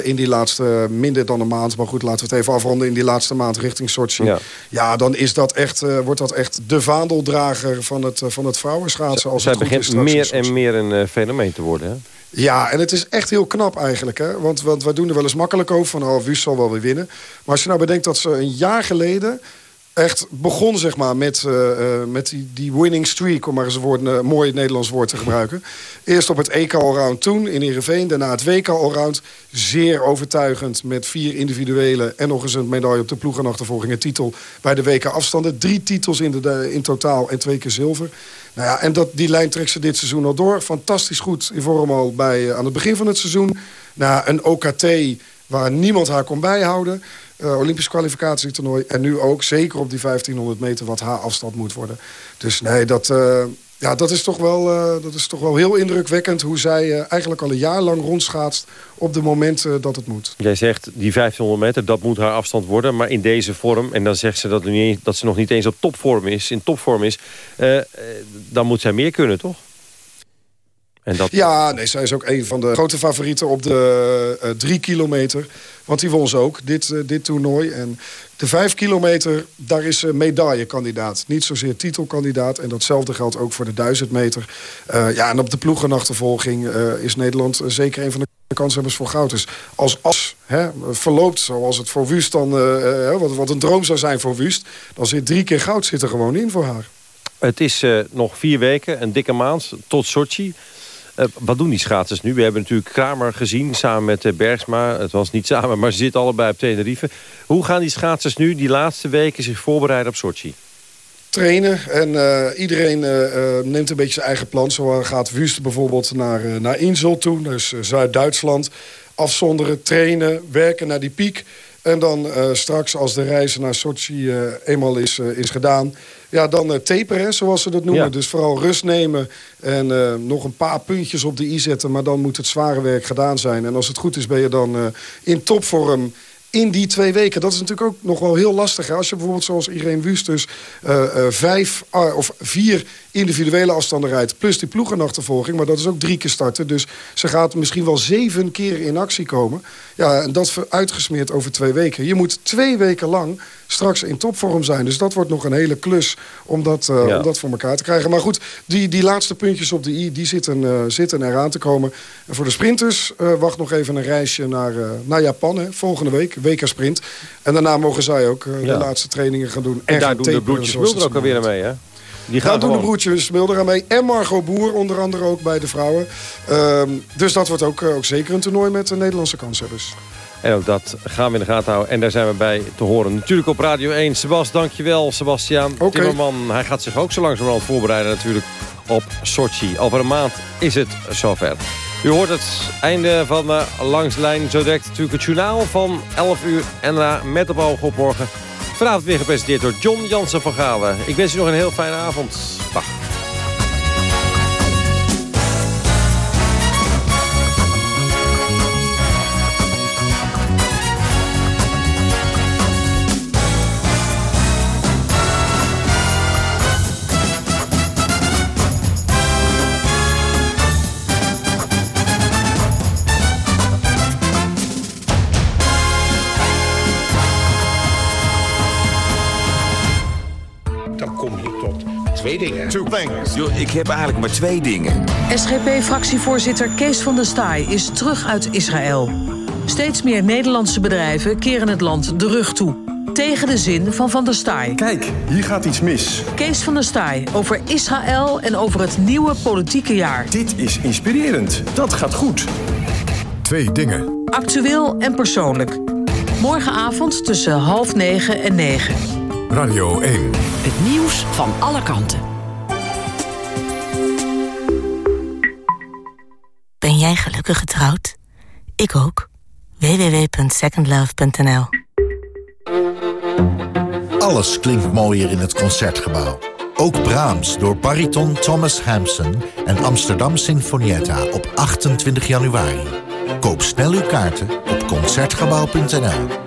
in die laatste, minder dan een maand... maar goed, laten we het even afronden... in die laatste maand richting Sochi. Ja, ja dan is dat echt, wordt dat echt de vaandeldrager van het, van het vrouwenschaatsen. Als zij het goed begint is meer en meer een fenomeen te worden, hè? Ja, en het is echt heel knap eigenlijk. Hè? Want, want wij doen er wel eens makkelijk over van... oh, zal wel weer winnen. Maar als je nou bedenkt dat ze een jaar geleden... echt begon zeg maar, met, uh, uh, met die, die winning streak... om maar eens een woord, uh, mooi Nederlands woord te gebruiken. Eerst op het EK Allround toen in Heerenveen. Daarna het WK Allround. Zeer overtuigend met vier individuele... en nog eens een medaille op de ploegenachtervolging. Een titel bij de WK afstanden. Drie titels in, de, in totaal en twee keer zilver. Nou ja, en dat, die lijn trekt ze dit seizoen al door. Fantastisch goed in vorm al bij, aan het begin van het seizoen. Na een OKT waar niemand haar kon bijhouden. Uh, Olympisch kwalificatietoernooi. En nu ook, zeker op die 1500 meter, wat haar afstand moet worden. Dus nee, dat, uh, ja, dat, is toch wel, uh, dat is toch wel heel indrukwekkend... hoe zij eigenlijk al een jaar lang rondschaatst op de momenten dat het moet. Jij zegt, die 1500 meter, dat moet haar afstand worden. Maar in deze vorm, en dan zegt ze dat, niet, dat ze nog niet eens op topvorm is... in topvorm is, dan moet zij meer kunnen, toch? En dat... Ja, nee, zij is ook een van de grote favorieten op de uh, drie kilometer. Want die won ze ook, dit, uh, dit toernooi. En de vijf kilometer, daar is uh, medaillekandidaat. Niet zozeer titelkandidaat. En datzelfde geldt ook voor de duizend meter. ja, en op de ploegenachtervolging is Nederland zeker een van de kanshebbers voor goud. Dus als as hè, verloopt zoals het voor Wust dan... wat, wat een droom zou zijn voor Wust... dan zit drie keer goud zit er gewoon in voor haar. Het is nog vier weken, een dikke maand, tot Sochi... Uh, wat doen die schaatsers nu? We hebben natuurlijk Kramer gezien samen met uh, Bergsma. Het was niet (laughs) samen, maar ze zitten allebei op Tenerife. Hoe gaan die schaatsers nu die laatste weken zich voorbereiden op Sochi? Trainen en uh, iedereen neemt een beetje zijn eigen plan. Zo gaat Wust bijvoorbeeld naar, naar Insel toe, dus Zuid-Duitsland. Afzonderen, trainen, werken naar die piek. En dan uh, straks als de reis naar Sochi uh, eenmaal is, uh, is gedaan... ja, dan taperen, zoals ze dat noemen. Ja. Dus vooral rust nemen en nog een paar puntjes op de i zetten... maar dan moet het zware werk gedaan zijn. En als het goed is ben je dan in topvorm in die twee weken. Dat is natuurlijk ook nog wel heel lastig. Hè? Als je bijvoorbeeld zoals Irene Wust dus uh, uh, vijf uh, of vier individuele afstanden rijdt... plus die ploegenachtervolging, maar dat is ook drie keer starten. Dus ze gaat misschien wel zeven keer in actie komen. Ja, en dat uitgesmeerd over twee weken. Je moet twee weken lang straks in topvorm zijn. Dus dat wordt nog een hele klus om dat, uh, ja. om dat voor elkaar te krijgen. Maar goed, die, die laatste puntjes op de i, die zitten, uh, zitten eraan te komen. En voor de sprinters uh, wacht nog even een reisje naar, naar Japan, hè, volgende week. WK Sprint. En daarna mogen zij ook ja. de laatste trainingen gaan doen. En, en daar doen de broertjes Mulder ook alweer mee, hè? Die gaan doen de broertjes Mulder aan mee. En Margot Boer onder andere ook bij de vrouwen. Um, dus dat wordt ook, ook zeker een toernooi met de Nederlandse kanshebbers. En ook dat gaan we in de gaten houden. En daar zijn we bij te horen. Natuurlijk op Radio 1. Sebas, dankjewel. Sebastian okay. Timmerman. Hij gaat zich ook zo langzamerhand voorbereiden natuurlijk op Sochi. Over een maand is het zover. U hoort het einde van de Langslijn. Zo direct natuurlijk het journaal van 11 uur. En daarna met op oog op morgen. Vanavond weer gepresenteerd door John Jansen van Galen. Ik wens u nog een heel fijne avond. Dag. Yo, ik heb eigenlijk maar twee dingen. SGP-fractievoorzitter Kees van der Staaij is terug uit Israël. Steeds meer Nederlandse bedrijven keren het land de rug toe. Tegen de zin van Van der Staaij. Kijk, hier gaat iets mis. Kees van der Staaij over Israël en over het nieuwe politieke jaar. Dit is inspirerend. Dat gaat goed. Twee dingen. Actueel en persoonlijk. Morgenavond tussen half negen en negen. Radio 1. Het nieuws van alle kanten. Ben jij gelukkig getrouwd? Ik ook. www.secondlove.nl Alles klinkt mooier in het Concertgebouw. Ook Brahms door bariton Thomas Hampson en Amsterdam Sinfonietta op 28 januari. Koop snel uw kaarten op Concertgebouw.nl